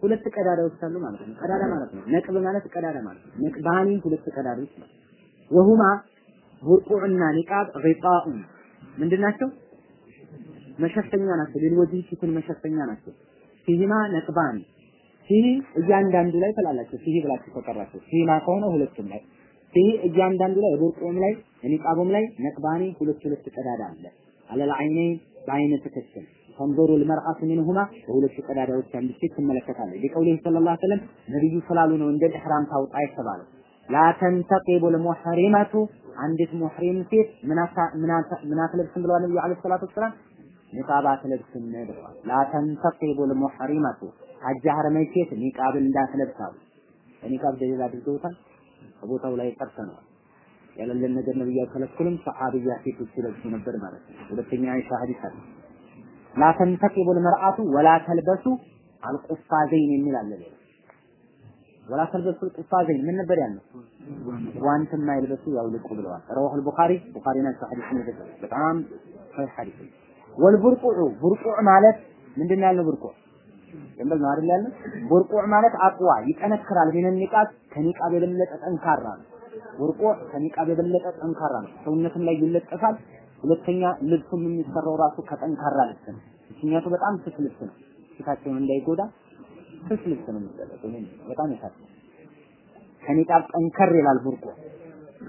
ሁለት ቀዳዳዎች አሉ ማለት ነው። ቀዳዳ ማለት ነው። ነቅብ ማለት ቀዳዳ ማለት ነው። ነቅባኒ ሁለት ቀዳዳዎች ነው። ወሁማ ቡርቁዕና ኒቃብ ሪጣኡን ምንድን ናቸው? መሸፈኛ ናቸው። ሊልወጅህ ፊትን መሸፈኛ ናቸው። ፊህማ ነቅባኒ ፊህ እያንዳንዱ ላይ ትላላችሁ። ፊህ ብላችሁ ተቀራችሁ። ፊህማ ከሆነ ሁለቱም ላይ ፊህ እያንዳንዱ ላይ ቡርቁም ላይ ኒቃቡም ላይ ነቅባኒ ሁለት ሁለት ቀዳዳ አለ። አለል አይነይን በአይነ ትክክል ተንዞሩ ልመርአቱ ሚንሁማ በሁለቱ ቀዳዳዎች አንድ ሴት ትመለከታለች። ሊቀውሊህ ሰለላሁ ዐለይሂ ወሰለም ነብዩ ስላሉ ነው እንደ ኢህራም ታውጣ የተባለው። ላ ልሙሕሪመቱ አንዲት ሙሕሪም ሴት ምን ብለዋል ነብዩ ዐለይሂ ሰላቱ ወሰላም ኒቃብ አትለብስም ብለዋል። ላ ልሙሕሪመቱ ሐጅ ሐረመይ ሴት ኒቃብን እንዳትለብሳሉ። በኒቃብ ደሊል አድርገውታል። ከቦታው ላይ ቀርተነዋል። ያለለን ነገር ነብዩ አይከለክሉም። ሰሐቢያ ሴቶች ሲለብሱ ነበር ማለት ነው። ሁለተኛ አይሻ ሐዲስ አለ ላ ተንተቂቡ ልመርአቱ ወላ ተልበሱ አልቁፋዘይን የሚል አለ ሌላ ወላ ተልበሱ አልቁፋዘይን ምን ነበር ያለው? ጓንት የማይልበሱ ያውልቁ ብለዋል። ረዋሁል ቡኻሪ ቡኻሪ ናቸው ሐዲስ ነው በጣም ሐዲስ ነው። ወልቡርቁዑ ቡርቁዕ ማለት ምንድን ያለው ቡርቁዕ ደንበል ነው አይደል ያለው? ቡርቁዕ ማለት አቅዋ ይጠነክራል። ቢነ ኒቃብ ከኒቃብ የበለጠ ጠንካራ ነው። ቡርቁዕ ከኒቃብ የበለጠ ጠንካራ ነው። ሰውነትም ላይ ይለጠፋል። ሁለተኛ ልብሱም የሚሰራው ራሱ ከጠንካራ ልብስ ነው። ምክንያቱ በጣም ስስ ልብስ ነው። ፊታቸውን እንዳይጎዳ ስስ ልብስ ነው የሚደረገው። ይሄን በጣም ይሳት ከኒቃብ ጠንከር ይላል ቡርቁ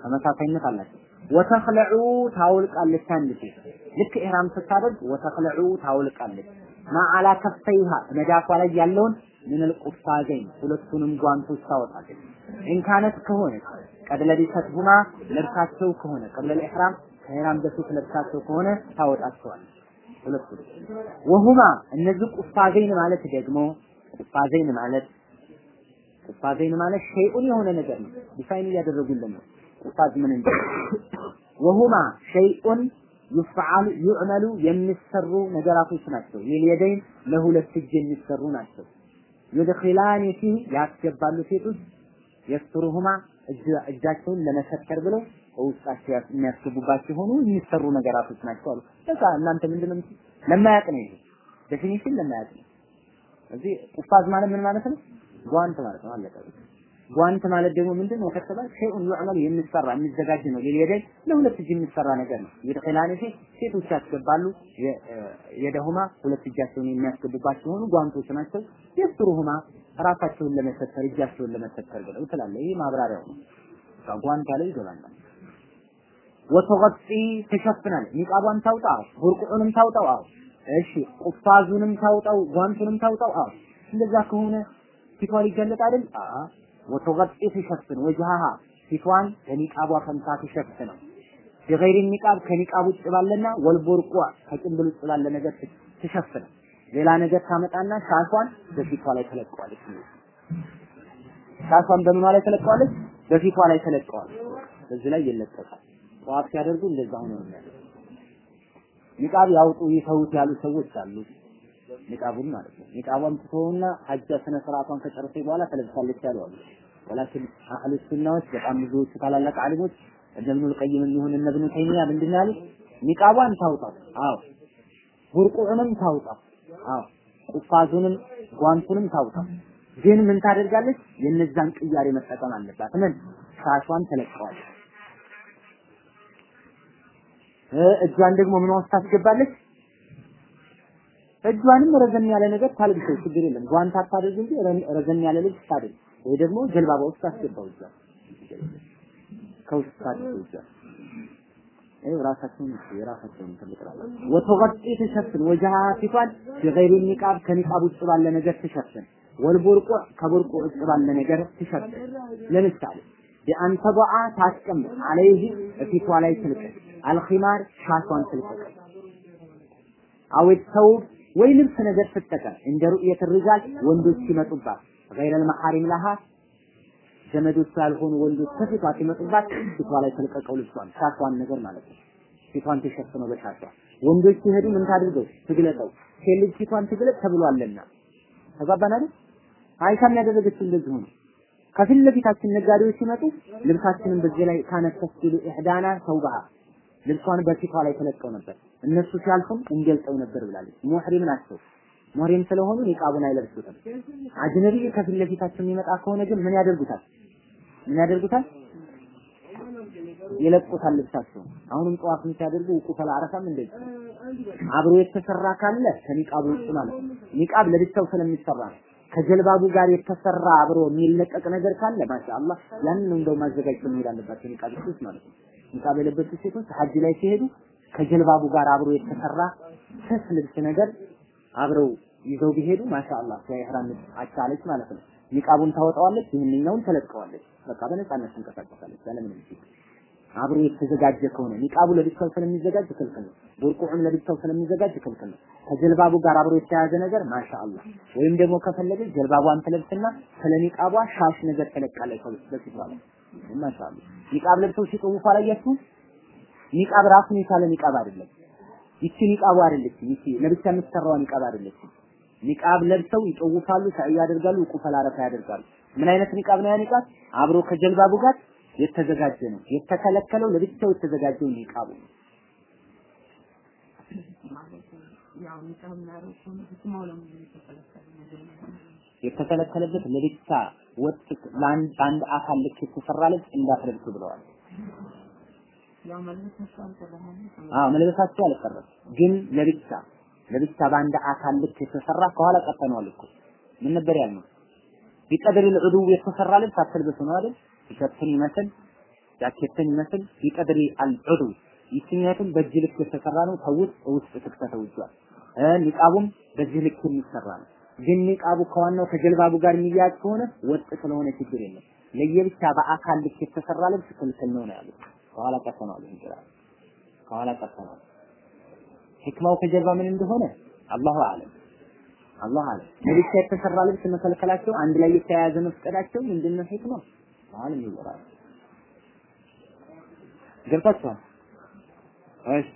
ተመሳሳይነት አላቸው። ወተኽለዑ ታውልቃለች አንድ ሴት ልክ ኢህራም ስታደርግ ወተኽለዑ ታውልቃለች ማዓላ ከፈይሃ መዳፏ ላይ ያለውን ምን ልቁፋዘይን ሁለቱንም ጓንቶች ታወጣለች። ኢንካነት ከሆነ ቀድ ለቢሰትሁማ ለብሳቸው ከሆነ ቀብለ ኢህራም ከኢህራም በፊት ለብሳቸው ከሆነ ታወጣቸዋለች። ሁለቱ وهما እነዚህ قفازين ማለት ደግሞ قفازين ማለት قفازين ማለት شيء የሆነ ነገር ነው። define እያደረጉልን ነው። قفاز ምን እንደ وهما شيء يفعل يعمل የሚሰሩ ነገራቶች ናቸው። لليدين ለሁለት እጅ የሚሰሩ ናቸው። يدخلان فيه ያስገባሉ ሴቶች يسترهما እጃቸውን ለመሰተር ብለው በውስጣቸው የሚያስገቡባቸው ሆኑ የሚሰሩ ነገራቶች ናቸው አሉ። በቃ እናንተ ምንድነው ለማያውቅ ነው ይሄ definition ለማያውቅ ነው። እዚህ قفاز ማለት ምን ማለት ነው? ጓንት ማለት ነው። አለቀ። ጓንት ማለት ደግሞ ምንድነው? ከተባለ شيء يعمل የሚሰራ የሚዘጋጅ ነው። لليدين ለሁለት እጅ የሚሰራ ነገር ነው። يدخلان فيه ሴቶች ያስገባሉ يديهما ሁለት እጃቸውን የሚያስገቡባቸው ሆኑ ጓንቶች ናቸው። يسترهما ራሳቸውን ለመሰተር እጃቸውን ለመሰተር ብለው ትላለ ይሄ ማብራሪያው ነው። ጓንት ላይ ይገባል። ወተገጢ ተሸፍናል። ኒቃቧን ታውጣ ቡርቁንም ታውጣው። አዎ እሺ ቁፋዙንም ታውጣው ጓንቱንም ታውጣው። አዎ እንደዛ ከሆነ ፊቷ ሊገለጥ አይደል? አዎ። ወተገጢ ትሸፍን ወጅሃሃ ፊቷን በኒቃቧ ፈንታ ትሸፍነው የገይሪ ኒቃብ ከኒቃብ ውጭ ባለና ወልቦርቁ ከጭንብል ውጭ ባለ ነገር ትሸፍነው ሌላ ነገር ታመጣና ሻሷን በፊቷ ላይ ተለቀዋለች። ሻሷን በምኗ ላይ ተለቀዋለች? በፊቷ ላይ ተለቀዋለች። በዚህ ላይ ይለቀቃል። ጠዋት ሲያደርጉ እንደዛ ሆኖ ነው። ኒቃብ ያውጡ ይተውት ያሉ ሰዎች አሉ። ኒቃቡን ማለት ነው። ኒቃቧን ትተውና ሐጃ ስነ ስርዓቷን ከጨረሰች በኋላ ተለብሳለች ያሉ አሉ። ወላኪን አህሉ ሱናዎች በጣም ብዙዎቹ ታላላቅ አሊሞች እነ ኢብኑል ቀይም የሚሆን እነ ኢብኑ ተይሚያ ምንድን ያሉት ኒቃቧን ታውጣው። አዎ ቡርቁዕንም ታውጣው። አዎ ቁፋዙንም ጓንቱንም ታውጣው። ግን ምን ታደርጋለች? የነዛን ቅያሬ መጠቀም አለባት። ምን ሻሿን ተለቀዋለች። እጇን ደግሞ ምን ውስጥ ታስገባለች? እጇንም ረዘም ያለ ነገር ታልብሰው ችግር የለም። ጓንት አታደርግ እንጂ ረዘም ያለ ልብስ ታደርግ። ይሄ ደግሞ ጀልባባ ውስጥ አስገባው ይዟል፣ ከውስጥ ታደርግ ይዟል። ይኸው ራሳቸውን የራሳቸውን ትልቅራለን። وتغطي ትሸፍን وجهها ፊቷን بغير النقاب ከኒቃብ ውጭ ባለ ነገር ትሸፍን። والبرقع ከቦርቁ ውጭ ባለ ነገር ትሸፍን። ለምሳሌ بأن تضع ታስቀምጥ عليه ፊቷ ላይ ትልቀቅ الخمار ሻሷን ትልቀቅ أو الثوب ወይ ልብስ ነገር ስትጠቀም عند رؤية الرجال ወንዶች ሲመጡባት غير المحارم لها ዘመዶች ያልሆኑ ወንዶች ከፊቷ ሲመጡባት ፊቷ ላይ ተለቀቀው ልብሷን ሻቷን ነገር ማለት ነው። ፊቷን ተሸፍኖ በሻቷ ወንዶች ሲሄዱ ምን ታድርገው? ትግለጠው። ሴት ልጅ ፊቷን ትግለጥ ተብሏልና ተግባባን አይደል? አይሻም ያደረገችው እንደዚሁ ነው። ከፊት ለፊታችን ነጋዴዎች ሲመጡ ልብሳችንን በዚህ ላይ ካነተስሉ ኢሕዳና ተውባሃ ልብሷን በፊቷ ላይ ተለቀው ነበር። እነሱ ሲያልፉም እንገልጠው ነበር ብላለች። ሙህሪም ናቸው። ሙህሪም ስለሆኑ ኒቃቡን አይለብሱትም። አጅነቢ ከፊት ለፊታቸው የሚመጣ ከሆነ ግን ምን ያደርጉታል? ምን ያደርጉታል? ይለቁታል ልብሳቸው። አሁንም ጠዋፍን ሲያደርጉ ውቁፍ አልዓረፋም እንደዚህ አብሮ የተሰራ ካለ ከኒቃቡ ውጭ ማለት ነው። ኒቃብ ለብቻው ስለሚሰራ ነው። ከጀልባቡ ጋር የተሰራ አብሮ የሚለቀቅ ነገር ካለ ማሻአላህ ያንን እንደው ማዘጋጀት መሄድ አለባቸው ኒቃብ ውስጥ ማለት ነው። ኒቃብ የለበሱ ሴቶች ሐጅ ላይ ሲሄዱ ከጀልባቡ ጋር አብሮ የተሰራ ስስ ልብስ ነገር አብረው ይዘው ቢሄዱ ማሻአላህ ከኢህራም አቻለች ማለት ነው። ኒቃቡን ታወጣዋለች፣ ይህንኛውን ተለቀዋለች። በቃ በነፃነት ትንቀሳቀሳለች ያለምንም ችግር። አብሮ የተዘጋጀ ከሆነ ኒቃቡ ለብቻው ስለሚዘጋጅ ክልክል ነው። ቡርቁዑም ለብቻው ስለሚዘጋጅ ክልክል ነው። ከጀልባቡ ጋር አብሮ የተያያዘ ነገር ማሻአላህ። ወይም ደግሞ ከፈለገ ጀልባቧን ትለብስና ስለ ኒቃቧ ሻሽ ነገር ተለቃለች በፊቷ ላይ ማሻአላህ። ኒቃብ ለብሰው ሲጠውፉ አላያችሁም? ኒቃብ ራሱን የቻለ ኒቃብ አይደለም። ይቺ ኒቃቡ አይደለችም። ይቺ ለብቻ የምትሰራው ኒቃብ አይደለችም። ኒቃብ ለብሰው ይጠውፋሉ፣ ሰዕይ ያደርጋሉ፣ ውቁፈል አረፋ ያደርጋሉ። ምን አይነት ኒቃብ ነው ያ ኒቃብ? አብሮ ከጀልባቡ ጋር የተዘጋጀ ነው። የተከለከለው ለብቻው የተዘጋጀው ኒቃቡ ነው። የተከለከለበት ለብቻ ወጥ ለአንድ አንድ አካል ልክ የተሰራ ልብስ እንዳትለብሱ ብለዋል። አዎ መልበሳቸው አልቀረም፣ ግን ለብቻ ለብቻ በአንድ አካል ልክ የተሰራ ከኋላ ቀጠነዋል እኮ ምን ነበር ያልነው? ቢቀድር ልዑዱው የተሰራ ልብስ አትልብሱ ነው አይደል? ቲሸርትን ይመስል ጃኬትን ይመስል ቢቀድር አልዑዱ ይስኛቱም በእጅ ልክ የተሰራ ነው። ተውት ውስጥ ትክተተው ይዟል። ኒቃቡም በዚህ ልክ የሚሰራ ነው። ግን ኒቃቡ ከዋናው ከጀልባቡ ጋር የሚያያዝ ከሆነ ወጥ ስለሆነ ችግር የለም። ለየብቻ በአካል ልክ የተሰራ ልብስ ክልክል ነው ያሉት። ከኋላ ቀጥተነዋል እንችላለን። ከኋላ ቀጥተነዋል። ህክማው ከጀርባ ምን እንደሆነ አላሁ አለም አላህ አለም። ለብቻ የተሰራ ልብስ መከልከላቸው አንድ ላይ የተያያዘ መፍቀዳቸው ምንድነው ህክማው? አለም ይወራል። ገብታችኋል? እሺ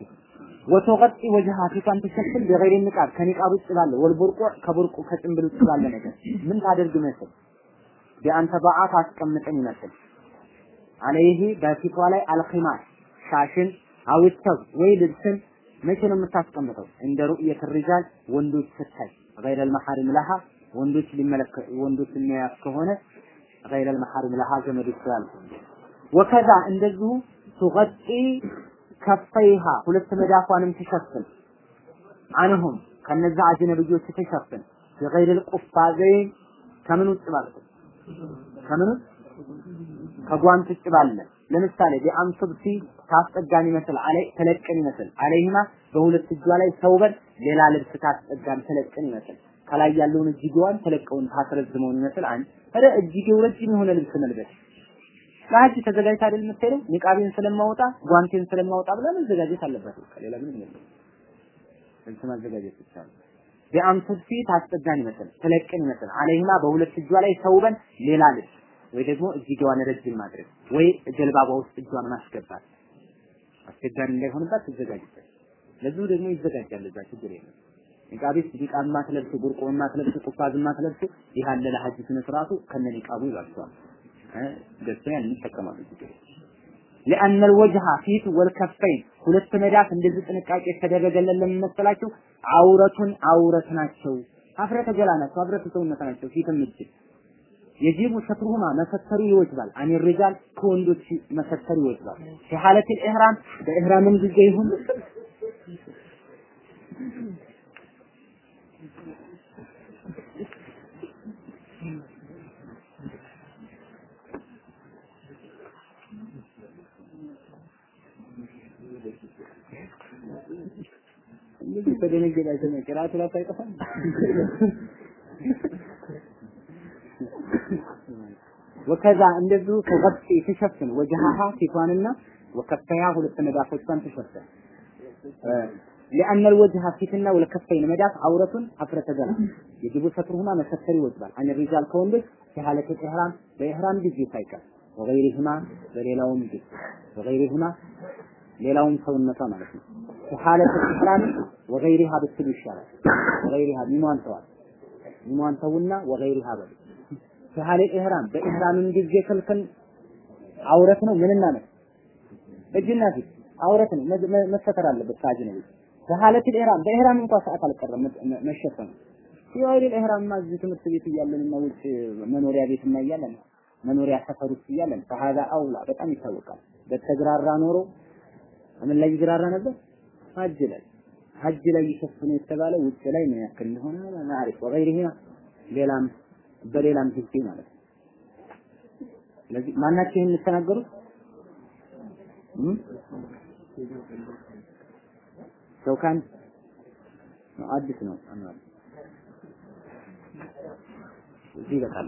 ወተቀጥ ወጅሃ ፊቷን ትሸፍን በገይር ንቃብ ከኒቃብ ውጭ ባለ ወልቡርቁ ከቡርቁ ከጭንብል ውጭ ባለ ነገር ምን ታደርግ መስል ቢአንተ በአፍ አስቀምጠን ይመስል። አለይህ በፊቷ ላይ አልኺማር ሻሽን አውተው ወይ ልብስን መቼ ነው የምታስቀምጠው? እንደ ሩእየት ሪጃል ወንዶች ስታይ። ገይረ አልመሐሪም ለሃ ወንዶች ሊመለከት ወንዶች የሚያያት ከሆነ ገይረ አልመሐሪም ለሃ ዘመዶች ስላልሆኑ ወከዛ እንደዚሁ ቱቀጢ ከፈይሃ ሁለት መዳፏንም ትሸፍን አንሁም ከነዛ አጅነብዮች ትሸፍን በገይር القفازين ከምን ውጭ ማለት ከምን ውጭ ከጓንት ውጭ ባለ ለምሳሌ ቢአንሱብቲ ታስጠጋን ይመስል አለ ተለቀን ይመስል አለይማ በሁለት እጇ ላይ ሰውበን ሌላ ልብስ ታስጠጋን ተለቀን ይመስል ከላይ ያለውን እጅጌዋን ተለቀውን ታስረዝመውን ይመስል አንድ ኧረ እጅጌው ረጅም የሆነ ልብስ መልበስ ለሀጅ ተዘጋጅታ አይደል የምትሄደው? ኒቃቤን ስለማወጣ ጓንቴን ስለማወጣ ብላ መዘጋጀት አለባት። ሌላ ምንም የለም። ልብስ ማዘጋጀት ብቻ ነው። ቢአንሱብቲ ታስጠጋን ይመስል ተለቀን ይመስል አለይማ በሁለት እጇ ላይ ሰውበን ሌላ ልብስ ወይ ደግሞ እጅጌዋን ረጅም ማድረግ ወይ ጀልባባ ውስጥ እጇን ማስገባት አስቸጋሪ እንዳይሆንባት ትዘጋጅበት። ለዚሁ ደግሞ ይዘጋጃል። እዛ ችግር የለም። ኒቃቤስ ኒቃብ ማትለብሱ ቡርቆ ማትለብሱ ቁፋዝ ማትለብሱ ይህ አለ ለሐጅ ስነ ስርዓቱ ከነ ኒቃቡ ይላቸዋል። ገዝተው ያን ይጠቀማሉ። ችግር لأن الوجه ፊት ወልከፈይን ሁለት መዳፍ እንደዚህ ጥንቃቄ የተደረገለን ለምን መሰላችሁ? አውረቱን አውረት ናቸው። አፍረተ ገላ ናቸው። አፍረተ ሰውነት ናቸው። ፊትም እጅ የጂቡ ሰትሩሁማ መሰተሩ ይወጅባል። አን ሪጃል ከወንዶች መሰተሩ ይወጅባል። ፊ ኢህራም በኢህራምም ጊዜ ይሁን የተደነገጋቸው ነው። ቅራቱ ራሱ አይጠፋም። ወከዛ እንደዚሁ ከቀጥ የተሸፍን ወጀሃሃ ፊቷንና ወከፈያ ሁለት መዳፎቿን ተሸፍን لأن الوجه ፊትና ወለከፈይን መዳፍ አውረቱን አፍረተ ገላ የጅቡ ሰትሩሁማ መሰተር ይወጅባል አን ሪጃል ከወንዶች ከሐለተ ኢህራም በኢህራም ጊዜ ሳይቀር ወገይሪሁማ በሌላውም ጊዜ። ወገይሪሁማ ሌላውም ሰውነቷ ማለት ነው። ከሐለት ኢስላም ወገይሪሃ ብትሉ ይሻላል። ወገይሪሃ ሚሟን ተዋል ሚሟን ተውና ወገይሪሃ በሉ። ከሐለት ኢህራም በኢህራምም ጊዜ ክልክል አውረት ነው። ምንና ነው እጅና ፊት አውረት ነው መሰተር አለበት። ታጅ ነው ከሐለት ኢህራም በኢህራም እንኳን ሰዓት አልቀረም መሸፈን የወይል ኢህራም ማዝ ትምህርት ቤት እያለን እና ውጭ መኖሪያ ቤት እና እያለን መኖሪያ ሰፈር ውስጥ እያለን በሀዛ አውላ በጣም ይታወቃል። በተግራራ ኖሮ ምን ላይ ይግራራ ነበር? ሀጅ ላይ ሀጅ ላይ ይሸፍኑ የተባለ ውጭ ላይ ምን ያክል እንደሆነ ማዕሪፍ ወገይሪሂ ሌላም በሌላም ጊዜ ማለት ነው። ስለዚህ ማናቸው ይህን የሚተናገሩት ሸውካን አዲስ ነው። እዚህ ይበቃል።